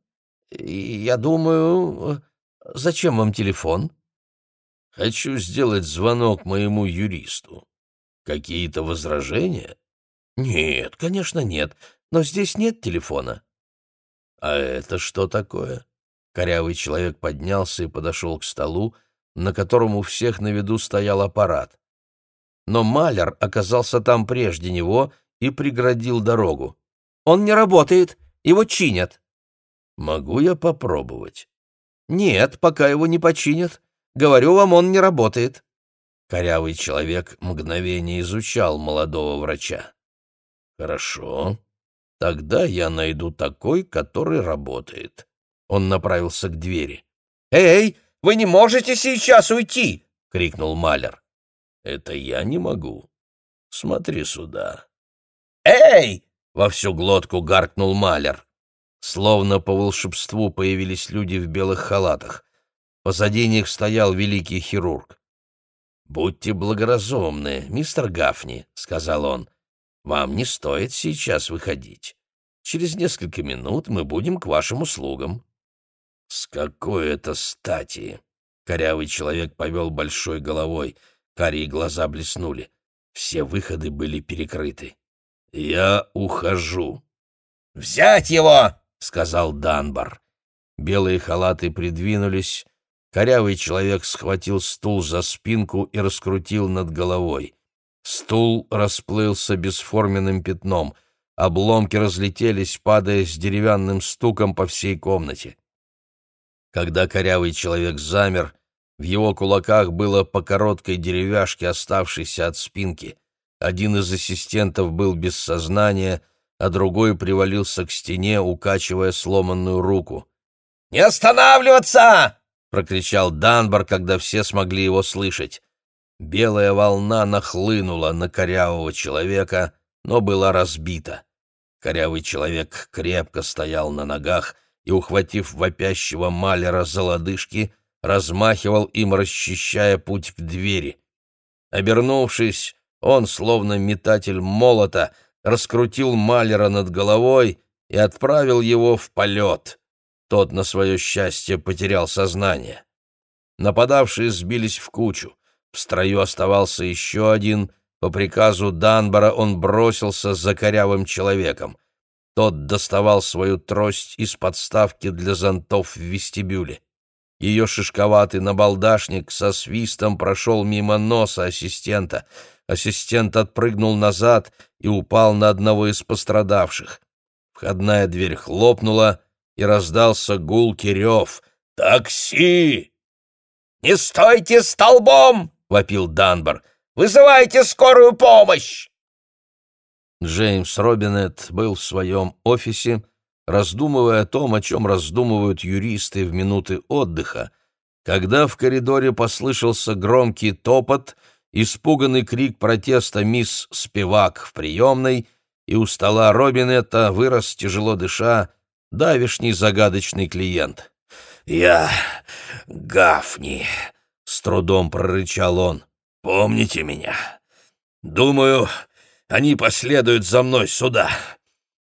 Я думаю... Зачем вам телефон?» «Хочу сделать звонок моему юристу. Какие-то возражения?» «Нет, конечно, нет. Но здесь нет телефона». «А это что такое?» Корявый человек поднялся и подошел к столу, на котором у всех на виду стоял аппарат. Но Малер оказался там прежде него и преградил дорогу. «Он не работает, его чинят». «Могу я попробовать?» «Нет, пока его не починят. Говорю вам, он не работает». Корявый человек мгновение изучал молодого врача. «Хорошо. Тогда я найду такой, который работает». Он направился к двери. «Эй, вы не можете сейчас уйти!» — крикнул Малер. «Это я не могу. Смотри сюда». «Эй!» — во всю глотку гаркнул Малер. Словно по волшебству появились люди в белых халатах. Позади них стоял великий хирург. «Будьте благоразумны, мистер Гафни», — сказал он. «Вам не стоит сейчас выходить. Через несколько минут мы будем к вашим услугам». «С какой это стати?» Корявый человек повел большой головой, карие глаза блеснули. Все выходы были перекрыты. «Я ухожу». «Взять его!» — сказал Данбар. Белые халаты придвинулись. Корявый человек схватил стул за спинку и раскрутил над головой. Стул расплылся бесформенным пятном. Обломки разлетелись, падая с деревянным стуком по всей комнате. Когда корявый человек замер, в его кулаках было по короткой деревяшке, оставшейся от спинки. Один из ассистентов был без сознания — а другой привалился к стене, укачивая сломанную руку. «Не останавливаться!» — прокричал Данбар, когда все смогли его слышать. Белая волна нахлынула на корявого человека, но была разбита. Корявый человек крепко стоял на ногах и, ухватив вопящего малера за лодыжки, размахивал им, расчищая путь к двери. Обернувшись, он, словно метатель молота, раскрутил Малера над головой и отправил его в полет. Тот, на свое счастье, потерял сознание. Нападавшие сбились в кучу. В строю оставался еще один. По приказу Данбара он бросился за корявым человеком. Тот доставал свою трость из подставки для зонтов в вестибюле. Ее шишковатый набалдашник со свистом прошел мимо носа ассистента. Ассистент отпрыгнул назад и упал на одного из пострадавших. Входная дверь хлопнула, и раздался гулкий рев. «Такси!» «Не стойте столбом!» — вопил Данбар. «Вызывайте скорую помощь!» Джеймс Робинет был в своем офисе, раздумывая о том, о чем раздумывают юристы в минуты отдыха, когда в коридоре послышался громкий топот, испуганный крик протеста мисс Спивак в приемной, и у стола Робинетта вырос, тяжело дыша, давишний загадочный клиент. «Я Гафни», — с трудом прорычал он. «Помните меня? Думаю, они последуют за мной сюда.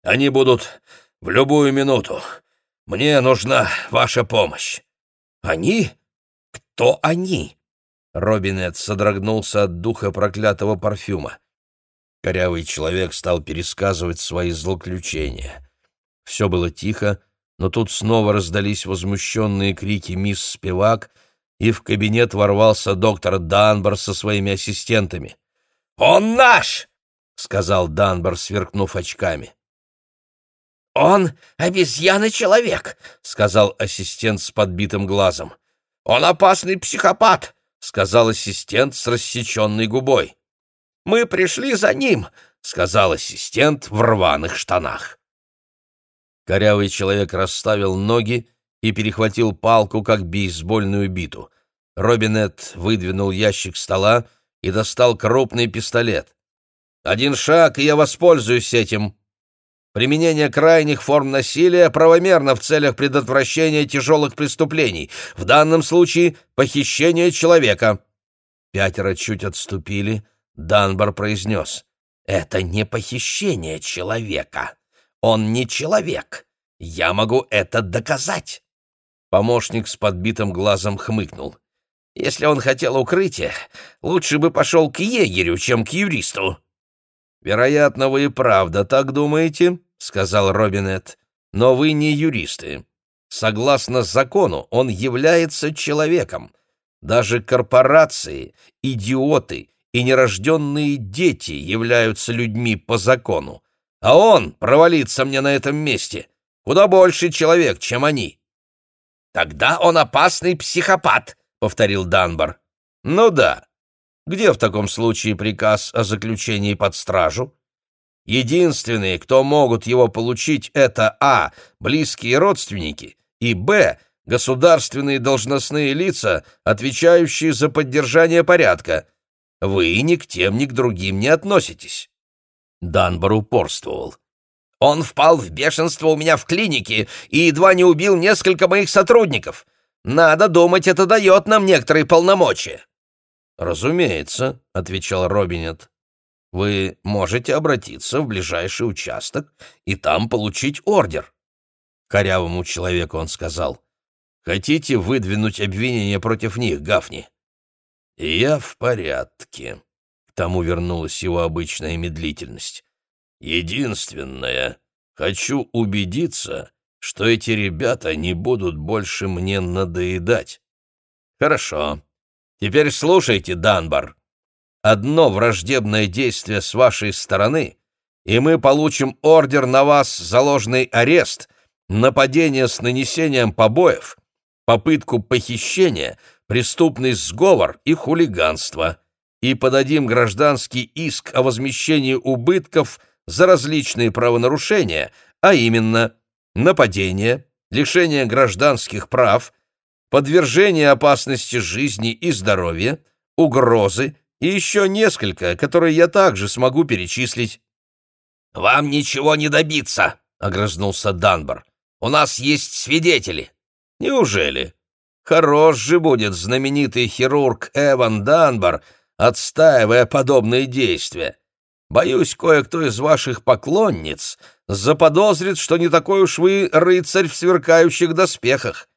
Они будут в любую минуту. Мне нужна ваша помощь». «Они? Кто они?» Робинет содрогнулся от духа проклятого парфюма. Корявый человек стал пересказывать свои злоключения. Все было тихо, но тут снова раздались возмущенные крики мисс Спивак, и в кабинет ворвался доктор Данбар со своими ассистентами. «Он наш!» — сказал Данбар, сверкнув очками. «Он обезьяна-человек», — сказал ассистент с подбитым глазом. «Он опасный психопат», — сказал ассистент с рассеченной губой. «Мы пришли за ним», — сказал ассистент в рваных штанах. Корявый человек расставил ноги и перехватил палку, как бейсбольную биту. Робинет выдвинул ящик стола и достал крупный пистолет. «Один шаг, и я воспользуюсь этим», Применение крайних форм насилия правомерно в целях предотвращения тяжелых преступлений, в данном случае похищение человека. Пятеро чуть отступили. Данбар произнес. «Это не похищение человека. Он не человек. Я могу это доказать». Помощник с подбитым глазом хмыкнул. «Если он хотел укрытия, лучше бы пошел к егерю, чем к юристу». «Вероятно, вы и правда так думаете», — сказал Робинет. «Но вы не юристы. Согласно закону, он является человеком. Даже корпорации, идиоты и нерожденные дети являются людьми по закону. А он провалится мне на этом месте. Куда больше человек, чем они». «Тогда он опасный психопат», — повторил Данбар. «Ну да. Где в таком случае приказ о заключении под стражу? Единственные, кто могут его получить, это а. близкие родственники и б. государственные должностные лица, отвечающие за поддержание порядка. Вы ни к тем, ни к другим не относитесь. Данбар упорствовал. Он впал в бешенство у меня в клинике и едва не убил несколько моих сотрудников. Надо думать, это дает нам некоторые полномочия. «Разумеется», — отвечал Робинет. «Вы можете обратиться в ближайший участок и там получить ордер». Корявому человеку он сказал, «Хотите выдвинуть обвинение против них, Гафни?» «Я в порядке», — к тому вернулась его обычная медлительность. «Единственное, хочу убедиться, что эти ребята не будут больше мне надоедать». «Хорошо», Теперь слушайте, Данбар. Одно враждебное действие с вашей стороны, и мы получим ордер на вас за ложный арест, нападение с нанесением побоев, попытку похищения, преступный сговор и хулиганство, и подадим гражданский иск о возмещении убытков за различные правонарушения, а именно нападение, лишение гражданских прав, подвержение опасности жизни и здоровья, угрозы и еще несколько, которые я также смогу перечислить. «Вам ничего не добиться», — огрызнулся Данбар. «У нас есть свидетели». «Неужели? Хорош же будет знаменитый хирург Эван Данбар, отстаивая подобные действия. Боюсь, кое-кто из ваших поклонниц заподозрит, что не такой уж вы рыцарь в сверкающих доспехах.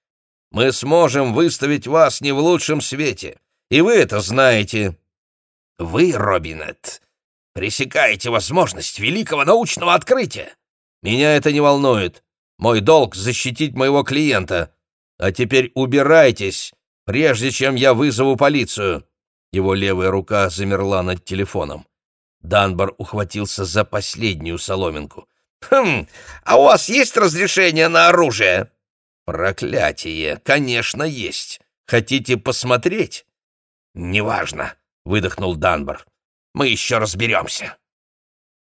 Мы сможем выставить вас не в лучшем свете, и вы это знаете. Вы, Робинет, пресекаете возможность великого научного открытия. Меня это не волнует. Мой долг — защитить моего клиента. А теперь убирайтесь, прежде чем я вызову полицию». Его левая рука замерла над телефоном. Данбар ухватился за последнюю соломинку. «Хм, а у вас есть разрешение на оружие?» «Проклятие! Конечно, есть! Хотите посмотреть?» «Неважно», — выдохнул Данбар. «Мы еще разберемся».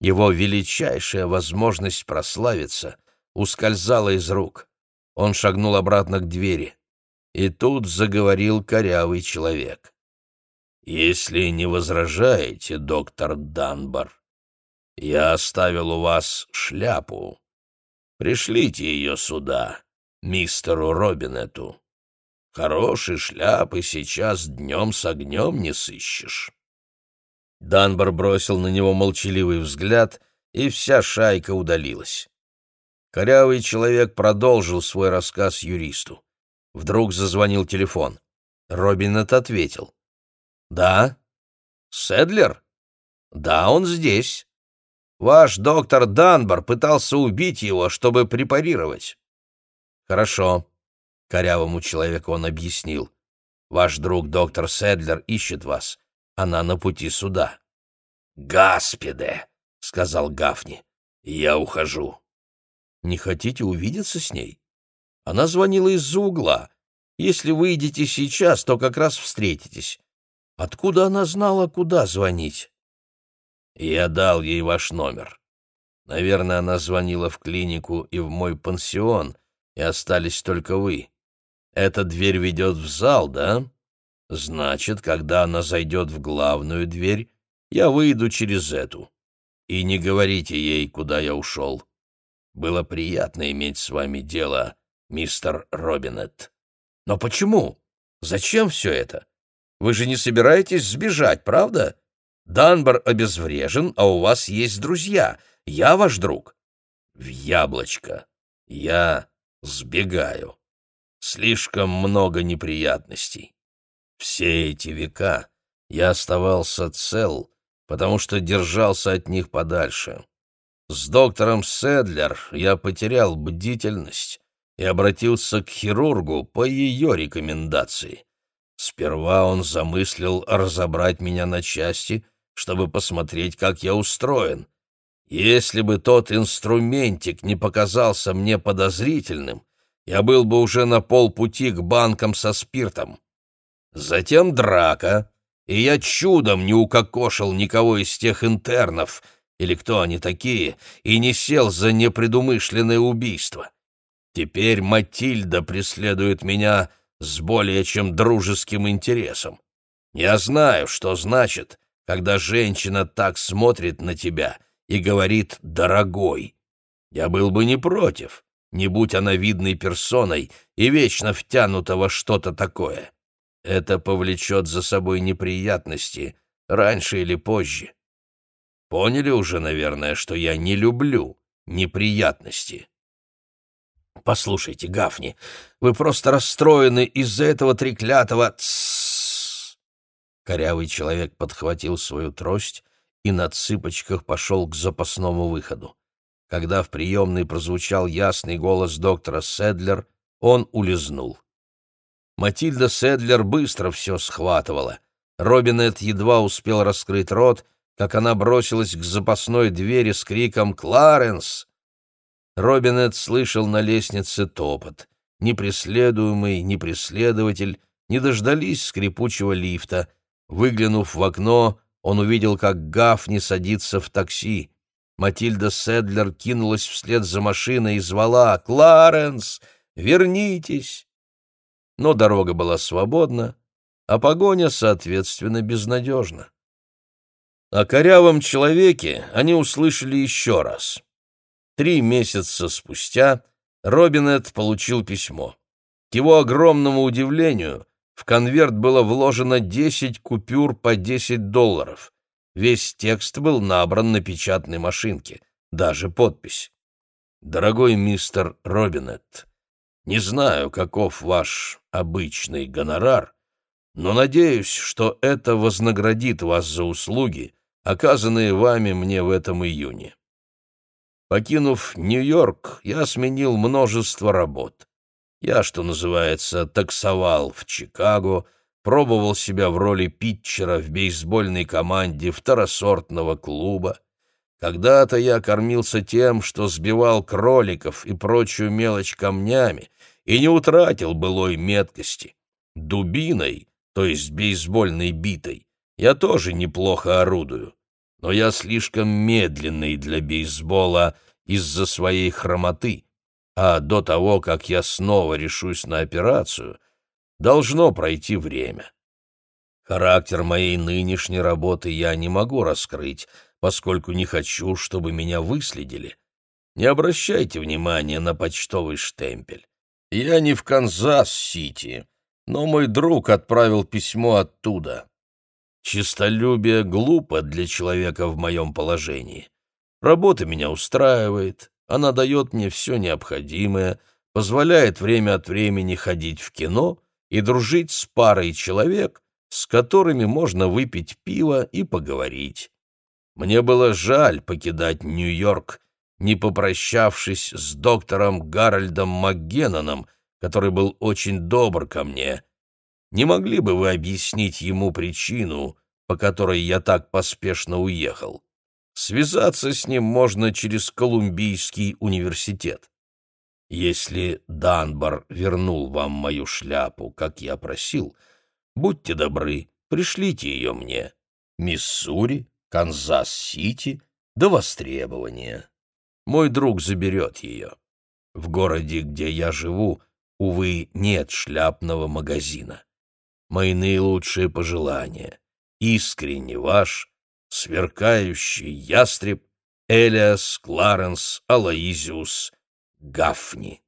Его величайшая возможность прославиться ускользала из рук. Он шагнул обратно к двери. И тут заговорил корявый человек. «Если не возражаете, доктор Данбар, я оставил у вас шляпу. Пришлите ее сюда мистеру Робинету. Хорошей шляпы сейчас днем с огнем не сыщешь. Данбар бросил на него молчаливый взгляд, и вся шайка удалилась. Корявый человек продолжил свой рассказ юристу. Вдруг зазвонил телефон. Робинет ответил. «Да? Седлер? Да, он здесь. Ваш доктор Данбар пытался убить его, чтобы препарировать. «Хорошо», — корявому человеку он объяснил. «Ваш друг доктор Седлер ищет вас. Она на пути сюда». «Гаспиде», — сказал Гафни, — «я ухожу». «Не хотите увидеться с ней?» Она звонила из-за угла. Если выйдете сейчас, то как раз встретитесь. Откуда она знала, куда звонить? Я дал ей ваш номер. Наверное, она звонила в клинику и в мой пансион, и остались только вы. Эта дверь ведет в зал, да? Значит, когда она зайдет в главную дверь, я выйду через эту. И не говорите ей, куда я ушел. Было приятно иметь с вами дело, мистер Робинет. Но почему? Зачем все это? Вы же не собираетесь сбежать, правда? Данбар обезврежен, а у вас есть друзья. Я ваш друг. В яблочко. Я сбегаю. Слишком много неприятностей. Все эти века я оставался цел, потому что держался от них подальше. С доктором Седлер я потерял бдительность и обратился к хирургу по ее рекомендации. Сперва он замыслил разобрать меня на части, чтобы посмотреть, как я устроен, если бы тот инструментик не показался мне подозрительным, я был бы уже на полпути к банкам со спиртом. Затем драка, и я чудом не укокошил никого из тех интернов, или кто они такие, и не сел за непредумышленное убийство. Теперь Матильда преследует меня с более чем дружеским интересом. Я знаю, что значит, когда женщина так смотрит на тебя и говорит «дорогой». Я был бы не против, не будь она видной персоной и вечно втянута во что-то такое. Это повлечет за собой неприятности, раньше или позже. Поняли уже, наверное, что я не люблю неприятности. Послушайте, Гафни, вы просто расстроены из-за этого треклятого «тссс». Корявый человек подхватил свою трость и на цыпочках пошел к запасному выходу. Когда в приемной прозвучал ясный голос доктора Седлер, он улизнул. Матильда Седлер быстро все схватывала. Робинет едва успел раскрыть рот, как она бросилась к запасной двери с криком «Кларенс!». Робинет слышал на лестнице топот. Ни преследуемый, ни преследователь не дождались скрипучего лифта. Выглянув в окно, он увидел, как Гафни садится в такси. Матильда Седлер кинулась вслед за машиной и звала «Кларенс! Вернитесь!» но дорога была свободна, а погоня, соответственно, безнадежна. О корявом человеке они услышали еще раз. Три месяца спустя Робинет получил письмо. К его огромному удивлению, в конверт было вложено 10 купюр по 10 долларов. Весь текст был набран на печатной машинке, даже подпись. «Дорогой мистер Робинет, не знаю, каков ваш обычный гонорар, но надеюсь, что это вознаградит вас за услуги, оказанные вами мне в этом июне. Покинув Нью-Йорк, я сменил множество работ. Я, что называется, таксовал в Чикаго, пробовал себя в роли питчера в бейсбольной команде второсортного клуба. Когда-то я кормился тем, что сбивал кроликов и прочую мелочь камнями, и не утратил былой меткости. Дубиной, то есть бейсбольной битой, я тоже неплохо орудую, но я слишком медленный для бейсбола из-за своей хромоты, а до того, как я снова решусь на операцию, должно пройти время. Характер моей нынешней работы я не могу раскрыть, поскольку не хочу, чтобы меня выследили. Не обращайте внимания на почтовый штемпель. Я не в Канзас-Сити, но мой друг отправил письмо оттуда. Чистолюбие глупо для человека в моем положении. Работа меня устраивает, она дает мне все необходимое, позволяет время от времени ходить в кино и дружить с парой человек, с которыми можно выпить пиво и поговорить. Мне было жаль покидать Нью-Йорк, не попрощавшись с доктором Гарольдом МакГенноном, который был очень добр ко мне. Не могли бы вы объяснить ему причину, по которой я так поспешно уехал? Связаться с ним можно через Колумбийский университет. Если Данбар вернул вам мою шляпу, как я просил, будьте добры, пришлите ее мне. Миссури, Канзас-Сити, до востребования мой друг заберет ее. В городе, где я живу, увы, нет шляпного магазина. Мои наилучшие пожелания. Искренне ваш, сверкающий ястреб Элиас Кларенс Алаизиус Гафни.